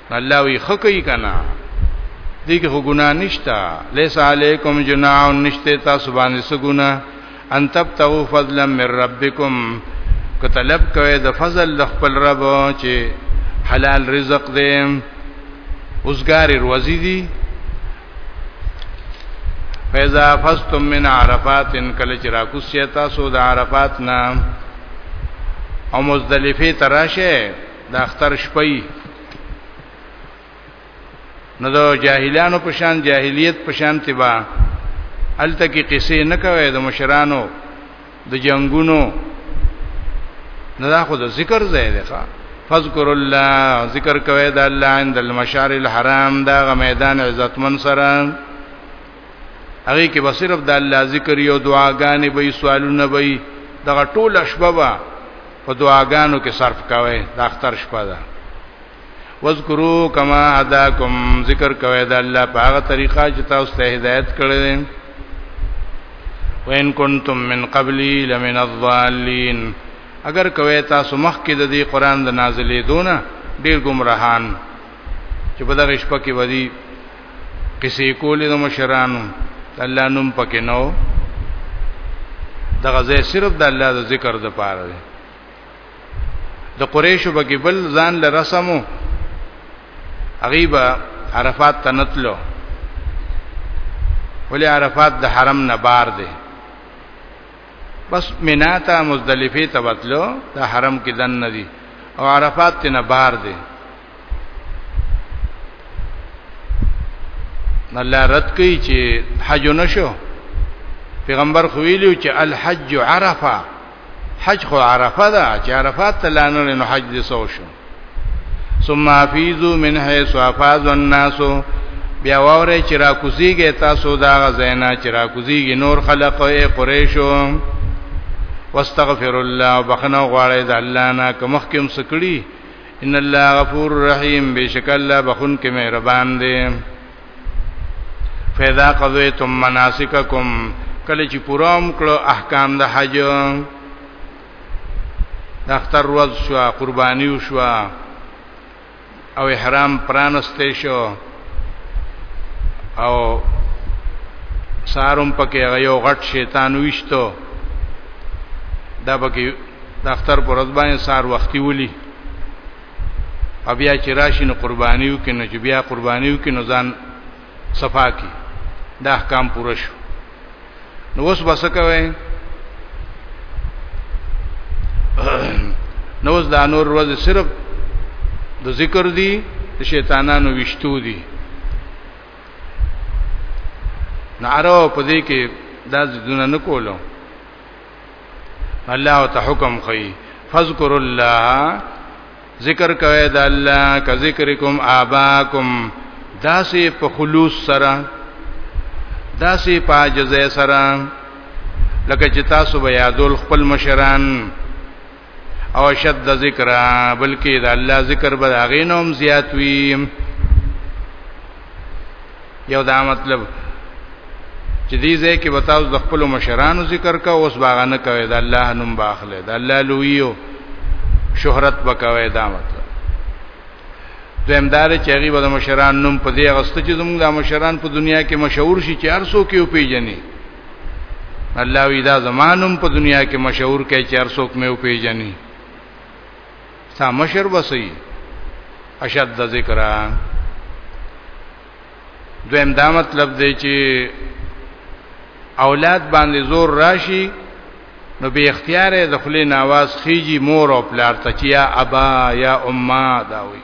الله وی خکې کنا دې کې ګناه نشتا لیس علیکم جناح نشته تاسو باندې څه ګناه ان تبتغوا فضلا من ربکم که طلب کوي د فضل د خپل رب چې حلال رزق دې اوسګار روزي دي فیضا فستم من عرفات ان کله چې راکوسیتا سو د عرفات نام او مزدلفه تراشه د اختر شپې نو د جاهلانو په شان جاهلیت په شان تبا الته کې قصې نه کوي د مشرانو د جنگونو نه دا خو د ذکر ځای دی ښا فذكر الله ذکر کوي د الله عند المشعر الحرام دا غ میدان عزتمن سره هغه کې به صرف د الله ذکر یو دعاګانې به سوالونه به دغه ټول شپه به په دعاګانو کې صرف کاوه د اختر شپه ده واذکروا کما هداکم ذکر کوي د الله په هغه طریقه چې تاسو ته هدایت کړی دی وان کنتم من قبلی لمن الضالین اگر کوي تاسو مخکې د دې قران د نازلې دونه ډیر گمراهان چې په دغه شپه کې ودی قصې کولې د مشرانو الله نوم پکې نو دغه ځای صرف د الله د ذکر د پاره دی د قریشو بګي بل ځان له رسمو غیبا عرفات تنتلو ولی عرفات د حرم نه بار دی بس مینا ته مزدلفه ته وتلو د حرم کې دن ندی او عرفات ته نه بار دی الله رد کوي چې حج نشو پیغمبر خو ویلو چې الحج عرفه حج خو عرفه ده چې عرفات ته لانه نو حج دې سو شو ثم افیزو من حيث افاز الناس بیا وره چې را کوزیږي تاسو دا غزینا چې را کوزیږي نور خلق او قریشو واستغفر الله بخنه غواړی د الله نه کومخکم سکړي ان الله غفور رحیم بشک الله بخون کې مهربان دی فیدا قضیتم مناسککم کله چې پورام کړو احکام د حج د اختر ورځ شو قرباني شو او احرام پرانسته شو او ساروم پکې هغه یو غټ شیطان وشتو دا پکې د اختر پر ورځ باندې سار وختي ولي بیا چې راشي نو قربانیو کې نو چې بیا قربانیو کې نو ځان صفا کی دا احکام پوره شو نو اوس بس کوي نو اوس دا نور ورځ صرف د ذکر دی د شیطانانو وشتو دی نارو په دې کې دا ځونه نه کولو الله ته حکم کوي فذكر الله ذکر کوي د الله ک ذکرکم آباکم داسې په خلوص سره داسې پاجزه سره لکه چې تاسو به یادول خپل مشران او شد ذکر بلکې د الله ذکر به هغه نوم زیات وي یو دا مطلب چې دې ځای کې بتاو د خپل مشرانو ذکر کا اوس باغ نه کوي د الله نوم باخله د الله لویو شهرت بکوي دا مطلب دویم دار چې هغه به د مشران نوم په دې غسته چې زموږ د مشران په دنیا کې مشهور شي چې ارسو کې او پیجنې الله وی دا زمانم په دنیا کې مشهور کې چې ارسو کې او پیجنې ستا مشر بسوي اشد ذکر دویم دا مطلب دی چې اولاد باندې زور راشي نو به اختیار د خلې نواز خيږي مور او پلار ته چې یا ابا یا امه دا وي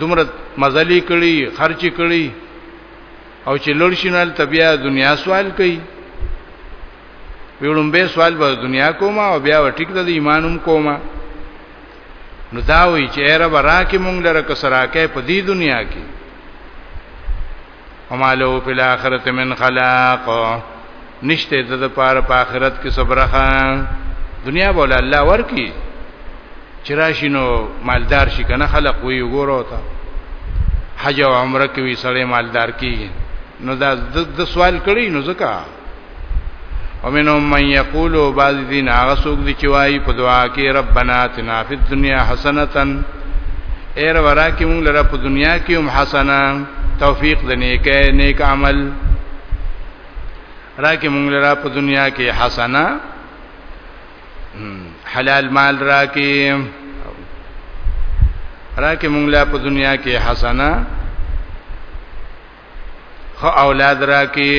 دومره مزلی کړي خرچ کړي او چې لړ شینل تبیا دنیا سوال کوي ویړم به سوال به دنیا کوما او بیا ټیک د ایمانم کوما نو دا وی چې رب راکه مونږ لره کسراکه په دې دنیا کې وما له فی الاخرت من خلاق نشته د لپاره په آخرت کې صبرخه دنیا بوله الله ورکی چراشینو مالدار شي کنه خلق وی وګورو ته حج او عمره کوي سړی مالدار کیږي نو دا د سوال کړی نو ځکه ومنهم من یقول بعض دین هغه څوک دي چې وایي په دعا کې ربنا اتنا فی الدنیا حسنتا ایر ورا کې موږ لره په دنیا کې هم حسنه توفیق د نیکه نیک عمل را کې موږ لره په دنیا کې حسنه حلال مال را کې را کې موږ لره په دنیا کې حسنه خو اولاد راکې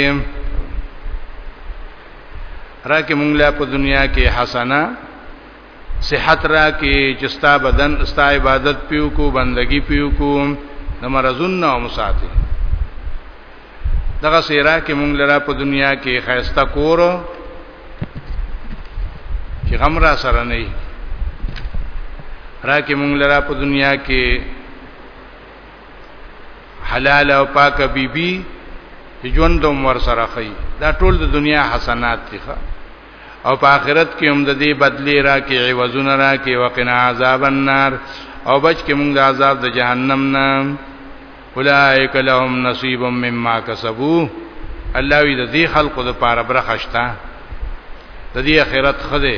راکې مونږ لا په دنیا کې حسنه صحت راکې چې ستا بدن ستا عبادت پیو کو بندگی پیو کو د مرزونه او مساته دغه سیرا کې مونږ لرا په دنیا کې خیسته کور چې غم را سره نه راکې مونږ لرا په دنیا کې حلال او پاک بیبي بی چې ژوند هم ور سره خي دا ټول د دنیا حسنات دي او په آخرت کې هم د دې بدلی را کې عوضونه را کې وقنا عذاب النار او بچ کې موږ د عذاب د جهنم نه اولائک لهم نصیب مما کسبوا الله وی د دې خلقو د پاره برخشتا د دې آخرت خده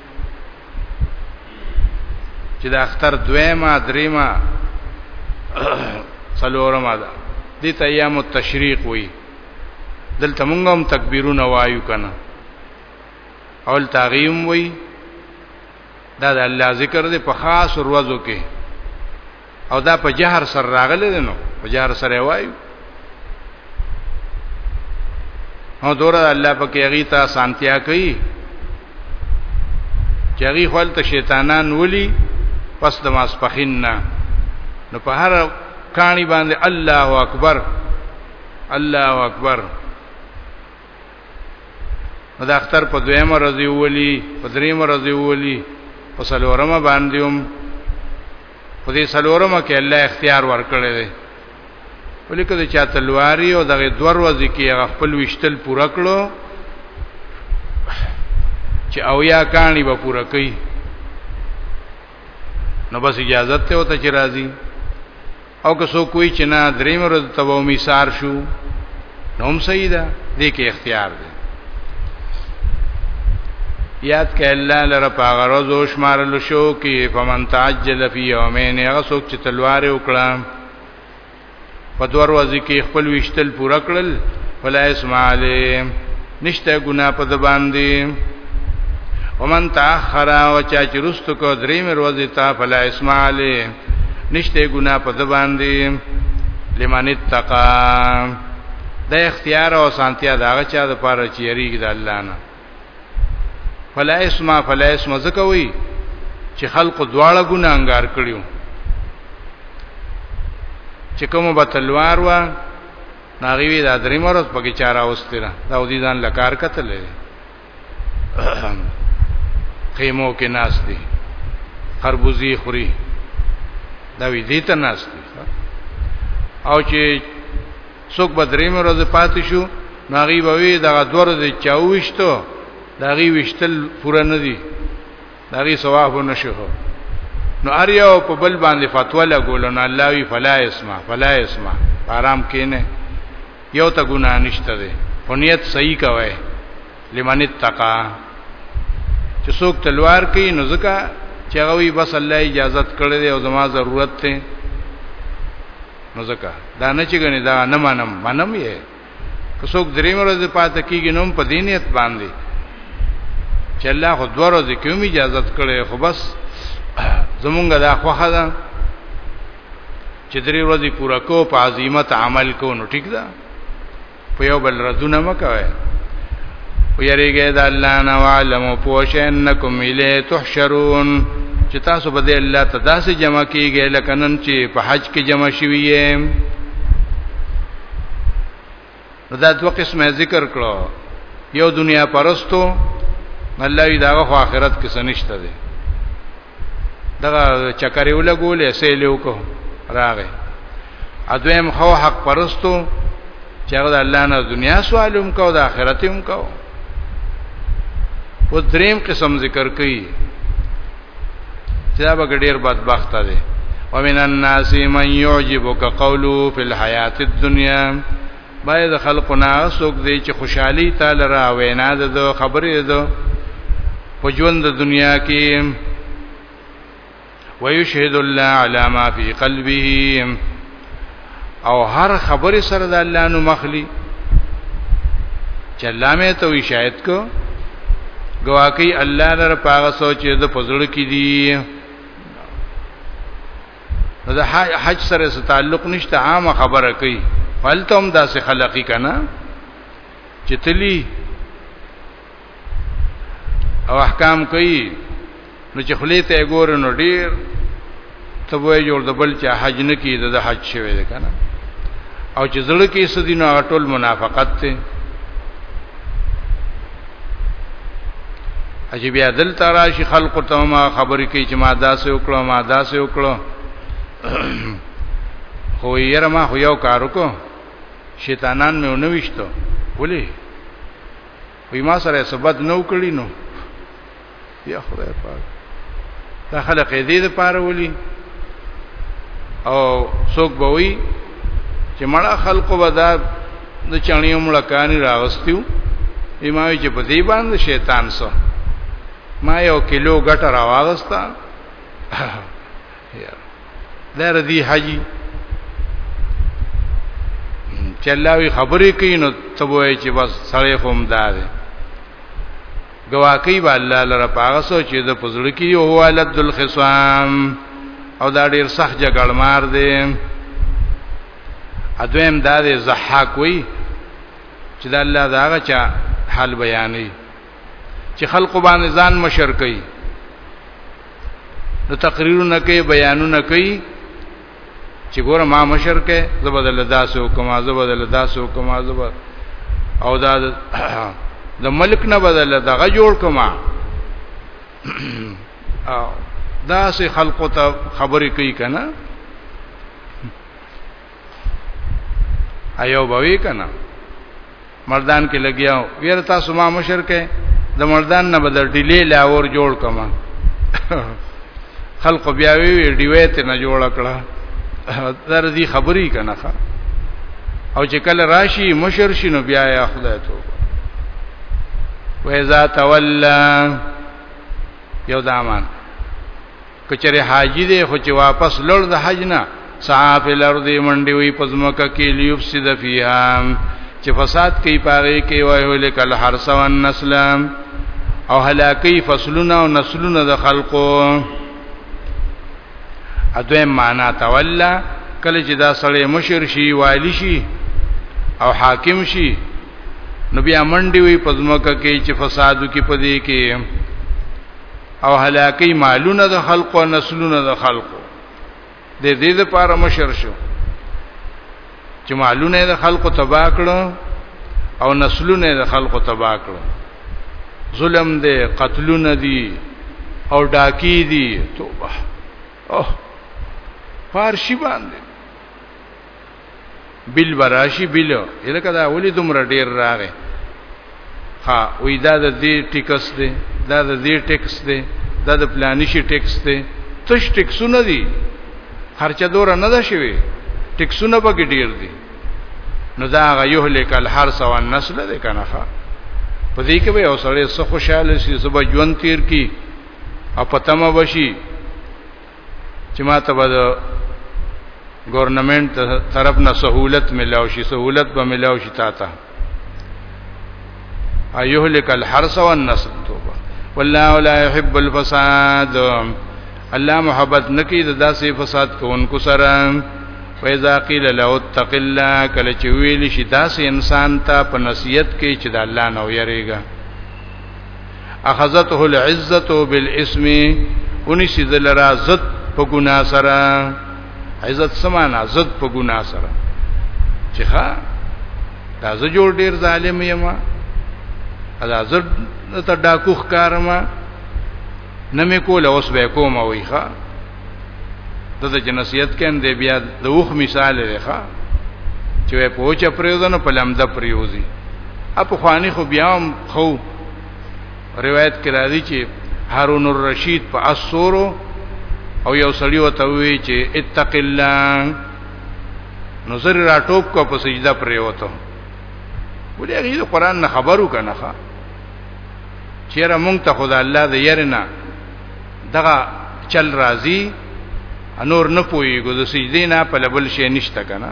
چې د اختر دویمه دریمه څلورمه ده دې ته ایام التشریق وایي دلته موږ هم تکبیرونه وایو کنه اول تغیم وایي دا د الله ذکر دې په خاص ورځو کې او دا په جهر سره راغلی دی نو په جهر سره وایو او دوره الله پکې هغه ته سانتیا کوي چې هغه خپل ته شیطانان ولي پس د ماسپخین نه نو په هر کانی باندې الله اکبر الله اکبر نو د اختر په دویم ورځ ویولي په دریم ورځ ویولي په سلورمه باندې هم په دې سلورمه کې الله اختیار ورکړی دی ولیکه د چا تلواری او دغه دور ورځې کې هغه خپل وشتل پوره کړو چې او یا کانی به پوره کړي نو بس اجازه ته وته چې راځي او که څوک کوئی چې نه دریم ورځ ته و میثار شو نو هم صحیح ده دې کې اختیار دی یاد کړه الله لره پاغه روز او شمارل شو کې فمن تعجل فی یومین هغه څوک چې تلوار وکړه په دوه ورځې کې خپل وشتل پورا کړل فلا اسم علی نشته ګنا په دبان دی ومن تاخر او چا چې رستو کو دریم ورځې ته فلا اسم علی نشته ګنا په د باندې لمن اتقا د اختیار او سانتیا دا غچا د پاره چې یریږي د الله نه فلا اسما فلا اسما زکوي چې خلق دواړه ګناګار کړیو چې کوم به تلوار و ناغي وی دا درې مرز پکې چاره اوستره دا ودی ځان لکار کتلې خیمو کې ناس دي خربوزي خوري دا وی دې ته ناس دي او چې څوک به درې مې ورځې پاتې شو ناغي به وی دغه دوه ورځې چاوښتو داغي وشتل پوره نه دي دغه ثواب نشو نو ار یو په بل باندې فتوا لګول نو الله وی فلا اسما فلا اسما آرام کینه یو ته ګنا نشته ده خو نیت صحیح کوي لمن اتقا چې څوک تلوار کوي نو ځکه چې هغه وی بس الله اجازه کړې ده او زما ضرورت ده نو ځکه دا نه چې غني دا نه منم منم یې که څوک درې ورځې پاتې کیږي نو په دینیت باندې چې الله خو دوه ورځې کوم اجازه کړي خو بس زمونږ دا خوخه ده چې درې ورځې پورا کو په عظمت عمل کو نو ټیک ده په یو بل رزونه مکوي ویریږي د الله نه عالم پوښ انکم الی تحشرون چې تاسو به د الله ته داسې جمع کیږئ لکه نن چې په حج کې جمع شوی یې دا دوه قسمه ذکر کړو یو دنیا پرستو الله یې دا خو آخرت کې سنشته دی دا چکرې ولګولې سیلو کو راغې ادویم خو حق پرستو چې هغه د الله نه دنیا سوالوم کو د آخرت هم کو و دریم قسم ذکر کړي چې دا به ډیر بدبخت دی ومن الناس من يعجبك قوله في الحياه الدنيا باید خلقنا سوک دی چې خوشحالي تعالی را وینا ده د خبرې ده په ژوند د دنیا کې ويشهد الله على ما في قلبه او هر خبره سره د الله نو مخلي چې الله مې ته وی شاهد کو گواکی الله لره پاغه سوچ د پزړ کې دي د حج سره تعلق نشته عامه خبره کوي فلتم داسې خلقی کنا چې تلی او احکام کوي نو چې خلی ته ګور نو ډیر ته وای جوړ د بل چا حج نه کی د حج شوی دی کنه او چې زړه کې سدینو اټول منافقت ته اجي بیا دل تراشي خلق ته ما خبرې کوي چې ما داسې وکړو ما داسې وکړو خو یې رما خو یو کار وکړو شیطانان مې ونوښتو ولې وی ما سره سبد نو کړی نو یا خدای پاک دا خلق دې د پاره ولي او څوک به وي چې مړه خلقو ودا د چانیو ملکانی راغستیو ایماوی چې په دې باندې شیطان سو ما یو کیلو ګټه راوغستا دا ردی حاجی چلاوی خبرې کوي نو ته وایې چې بس سړی هم دا دی گواکی با الله لره پاغه سوچ چې د پزړ کې او حالت دل خصام او دا ډیر سخت جګړ مار دی اځم دا دی زحاک وی چې د الله دا غچا حال بیانې چې خلق باندې ځان مشر کوي نو تقریرونه کوي بیانونه کوي چې ګوره ما مشر کې زبدل داسو کما زبدل داسو کما زب او دا د ملک نه بدل دغه جوړ کما او دا سه خلقو ته خبرې کوي کنه ایو بوي کنه مردان کې لګیاو ویر تاسو ما مشرکه د مردان نه بدل ډیلې لاور جوړ کما خلق بیا وی ډیوې ته نه جوړ کړه درځي خبري کنه او چې کله راشي مشر شینو بیا یا خدای ته وإذا تولى یو دامان کچره حاجی دی خو چې واپس لړ د حج نه صاف الارض منډي وي پزمکه کې لیوب سید فیها چې فساد کوي پاره کې وای هو لکل حرس و النسل او هلاکی فصلونه او نسلونه د خلقو اته معنا تولا کله چې دا سړی مشر شي والی شي او حاکم شي نو بیا منډي وي پزمکه کې چې فسادو کې پدې کې او هلاکی مالونه د خلقو او نسلونه د خلقو د دې لپاره مشر شو چې مالونه د خلقو تباہ کړو او نسلونه د خلقو تباہ کړو ظلم دې قتلونه دي او ډاکی دي توبه اوه فارشي باندې بل براشي بل الکه دا ولې دومره ډیر راغې ها وې دا د دې ټیکس دی دا د دې ټیکس دی دا د پلاني شي ټیکس دی تش ټیکسونه دي خرچه دور نه ده شوی ټیکسونه به ډیر دي نو دا غ یهلک الحرس والنسل ده کنه ښا په دې کې به اوسړې څه خوشاله شي سبا ژوند تیر کی او پتمه بشي چې ما ته به ګورنمنت طرف نه سہولت ملاو شي سہولت به ملاو شي تا ته ايهلك الحرس والنسل توبه والله لا يحب الفساد الله محبت نکي د داسې فساد کوونکو سره فإذا قيل له اتق الله کله چې ویل شي داسې انسان ته په نصیحت کې چې د الله نه ویریږي اخذته العزه بالاسم ونسی دلرا عزت په ګنا سره عزت سمانا عزت په ګنا سره چې ښا دا زه جوړ ډیر ظالم یم دا زه ته ډاکو ښکارم نه مې کوله اوس به کوم وای ښا دته چې نصیحت کین دی بیا د اوخ مثال دی ښا چې په اوچا پریوزنه په لمده پریوزي اپ خوانی خو بیا هم خو روایت کې راځي چې هارون الرشید په اسورو او یو سړی وته وی چې اتق الله نو زر را ټوپ کو په سجده پرې وته ولې هغه د قران نه خبرو کنه ښا چیرې مونږ ته خدای الله دې يرنه دغه چل راضی انور نه پويګو د سجدي نه په لبل شي نشته کنه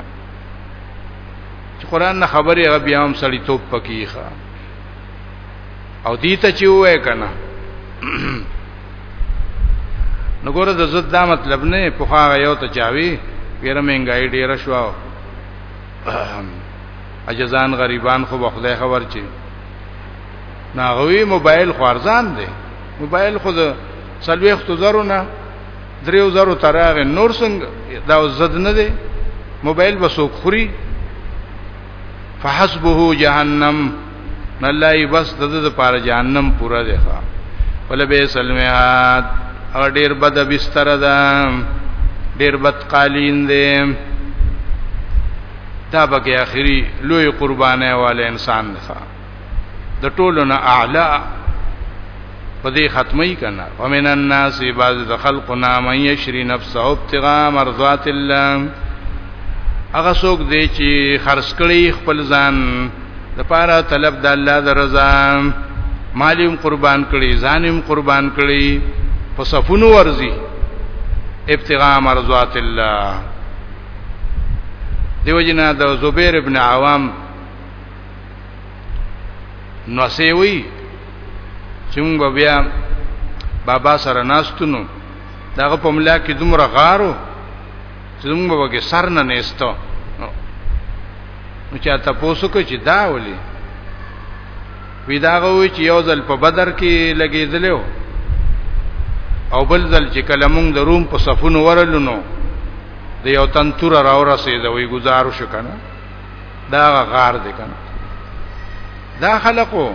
چې قران نه خبره غ بیا هم سړی توپ پکېخه او دې ته چې وای کنه نګوره د زړه دا مطلب نه په هغه یو ته چاوي ډیره مهنګای ډیره شو اجزان غریبان خو بخله خبر چي ناغوی موبایل خو ارزان دی موبایل خو د سلويختو زرو نه دریو زرو تراغ نور څنګه دا زد نه دی موبایل بسو خوري فحسبه جهنم نلای بس د د پاره جهنم پورا دی ښا ولا به سلمات او ډیر بد بستر ده ډیر بد قالین دی دا بګي اخري لوی قربانه والے انسان ده د ټولو نه اعلی په دې ختمي کنا ومن الناس بعض خلقنا من يشري نفسه ابتغاء مرضات الله هغه څوک دی چې خرڅ کړي خپل ځان د پاره طلب د الله د رضا مالیم قربان کړي ځانیم قربان کړي په صفونو ورزي ابتغاء مرضات الله دیو جنا د زبیر ابن عوام نو سیوی چې موږ بیا بابا سره ناستونو داغه په ملا کې دومره غارو چې موږ به سر نه نېستو نو چا تاسو کو چې دا ولي وی دا غوي چې یو ځل په بدر کې لګېدلو او بل ځل چې کله موږ د روم په صفونو ورلونو د یو تن تور راو رسیدوي گزارو شو کنه دا غار دی کنه دا خلقو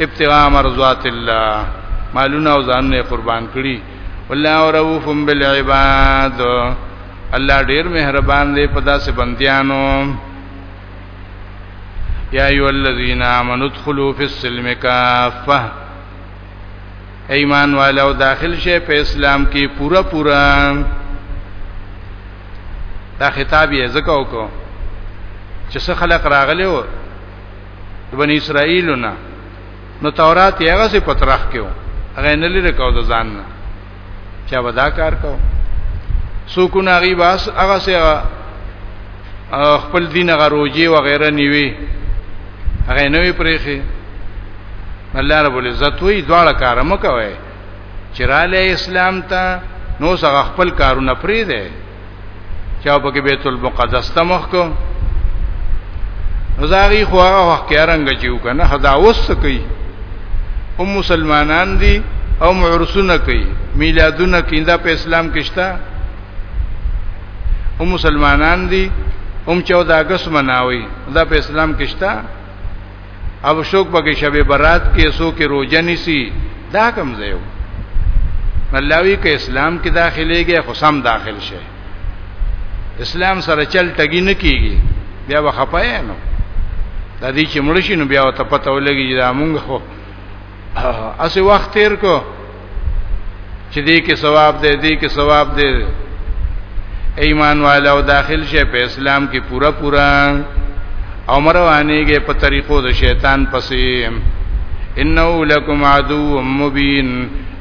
ابتغاء مرضات الله مالونه او ځانونه قربان کړي والله رؤوف بالعباد الله ډیر مهربان دی په داسې بندیانو یا ایو الذین آمنوا ادخلوا فی السلم کافه ایمان والو داخل شي په اسلام کې پورا پورا دا خطاب یې زکه وکړو چې څه خلق راغلی و بنی اسرائیلونه نو تورات یې هغه څه پترخ کېو هغه نه لري کو د ځان نه چا ودا کار کو سوکو ناغي باس هغه سه خپل دین هغه روجي و غیره نیوي هغه نه وی پرېخي الله رب العزت وی دواړه کار مکوي چراله اسلام ته نو څنګه خپل کارونه پرې دی چا په کې بیت المقدس ته مخ کو زاغي خو هغه وخت کې رنګ چیو کنه خدا اوس کوي هم مسلمانان دي او عرسونه کوي میلادونه کیندا په اسلام کې شته هم مسلمانان دي هم 14 اگست مناوي دا په اسلام کې شته او څوک پکې شب برات کې څوک روزه نیسی دا کم ځایو ملاوی کې اسلام کې داخليږي خو سم داخل شي اسلام سره چل ټګي نه کیږي بیا وخپای نو د دې چې مړ شي نو بیا ته پته ولګي چې دا مونږ خو اسې وخت تیر کو چې دې کې ثواب دی دې کې ثواب دی ایمان والا او داخل شي په اسلام کې پورا پورا او مروانېږي په طریقو د شیطان پسې انه لکم عدو مبین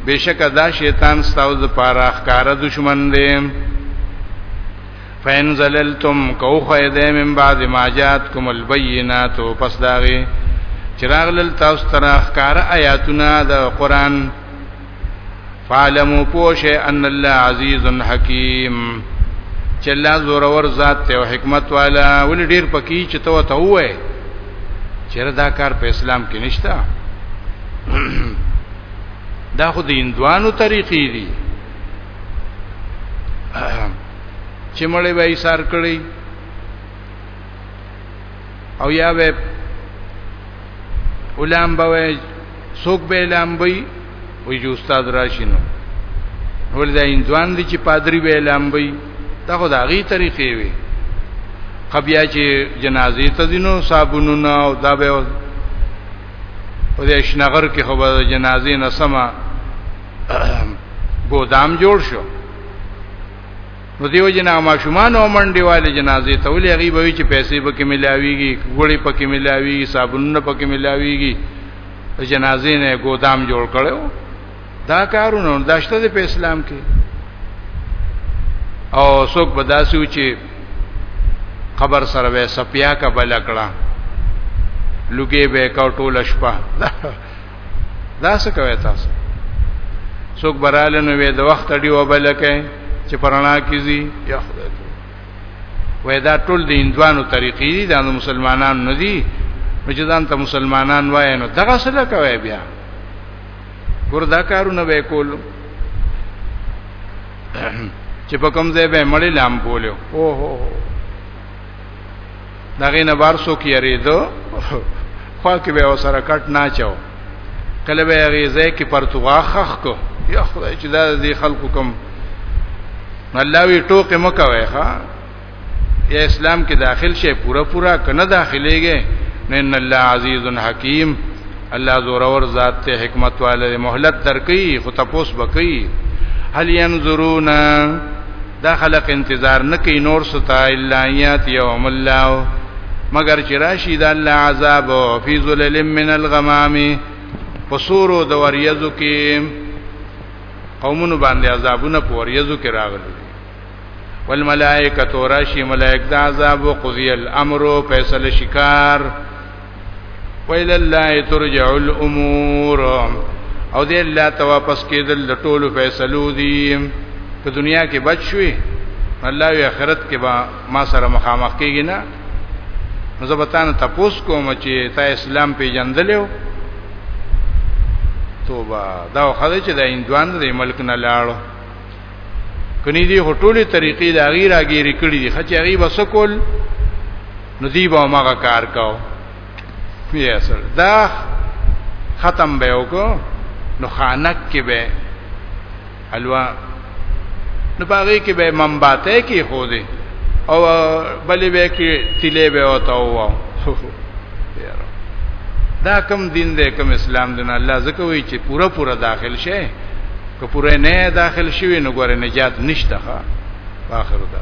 بشک دا شیطان ستاسو لپاره ښکارا دشمن دی فین زللتم کو خیده من بعد ما جاتکم البینات پس داغي چراغ لل تاسو تر اخکار آیاتونه د قران فعلمو پوشه ان الله عزیز حکیم چې الله زورور ذات ته او حکمت والا ول ډیر پکی چې تو ته وې چیرې دا کار په اسلام کې نشته دا خو د هندوانو طریقې دي چې مړې به یې سار کړی او یا به علماء به څوک به علماء وي وي جو استاد راشینو ول دا انځوان دي چې پادری به علماء وي دا خو دا غي طریقې وي خبیا چې جنازې ته دینو صابونو نه او دا به په دې شنغر کې خو به جنازې نه سما ګودام جوړ شو نو دیو جنا ماشومان او منډي والي جنازې ته ولې غي به چې پیسې پکې ملاويږي ګوړي پکې ملاويږي صابونونه پکې ملاويږي جنازې نه ګودام جوړ کړو دا کارونه داشته د په اسلام کې او څوک بداسو چې خبر سره وې سپیا کا بلکړه لګي به کا ټول شپه دا څه کوي تاسو څوک براله نو وې د وخت دی وبلکې چې پرانا کیږي یا خدای ته وې دا ټول د اندوانو طریقې دي د مسلمانانو نه دي نو چې ځان ته مسلمانان وای نو دغه سره کوي بیا ګور دا کارونه به کول چې په کوم ځای به مړی لام بولیو او هو دغه نه بار سو کې یریدو خو کې به وسره کټ نه چاو کله به غیزه کې پرتوغه خخ کو یا خدای چې دا دې خلکو کوم الله وی ټوکې مکوي ها یا اسلام کې داخل شي پورا پورا کنه داخليږي ان الله عزیز حکیم الله زورور ذات ته حکمت والے مهلت درکې خو تپوس بکې هل ينظرون دا خلق انتظار نه کوي نور ستا الا یات یوم الله مگر چې راشي د الله عذاب فی ظلل من الغمام پسورو د وریزو کې قومونو باندې عذابونه په وریزو کې راغلي والملائکه توراشی ملائک د عذاب او قضی الامر فیصله شکار ویل الله ترجع الامور او دې الله ته واپس کېدل د ټولو فیصلو دي په دنیا کې بچوي الله وی آخرت کې با ما سره مخامخ کېږي نه زبتان تپوس کوم چې تا اسلام پیجندلو توبه دا خدای چې د اندوان د ملک نه لاړو کني دي هټولې طریقې د غیر اګیری کړې دي خچې غي بس کول نو دی به ماغه کار کاو بیا اصل دا ختم به وکړو نو خانک کې به حلوا نو باغې کې به منباته کې خو دې او بلې به کې تلې به وتا وو دا کم دین دی کم اسلام دی نه الله زکه وی چې پورا پورا داخل شي که پوره نه داخل شوی نو ګوره نجات نشته ښا اخر دا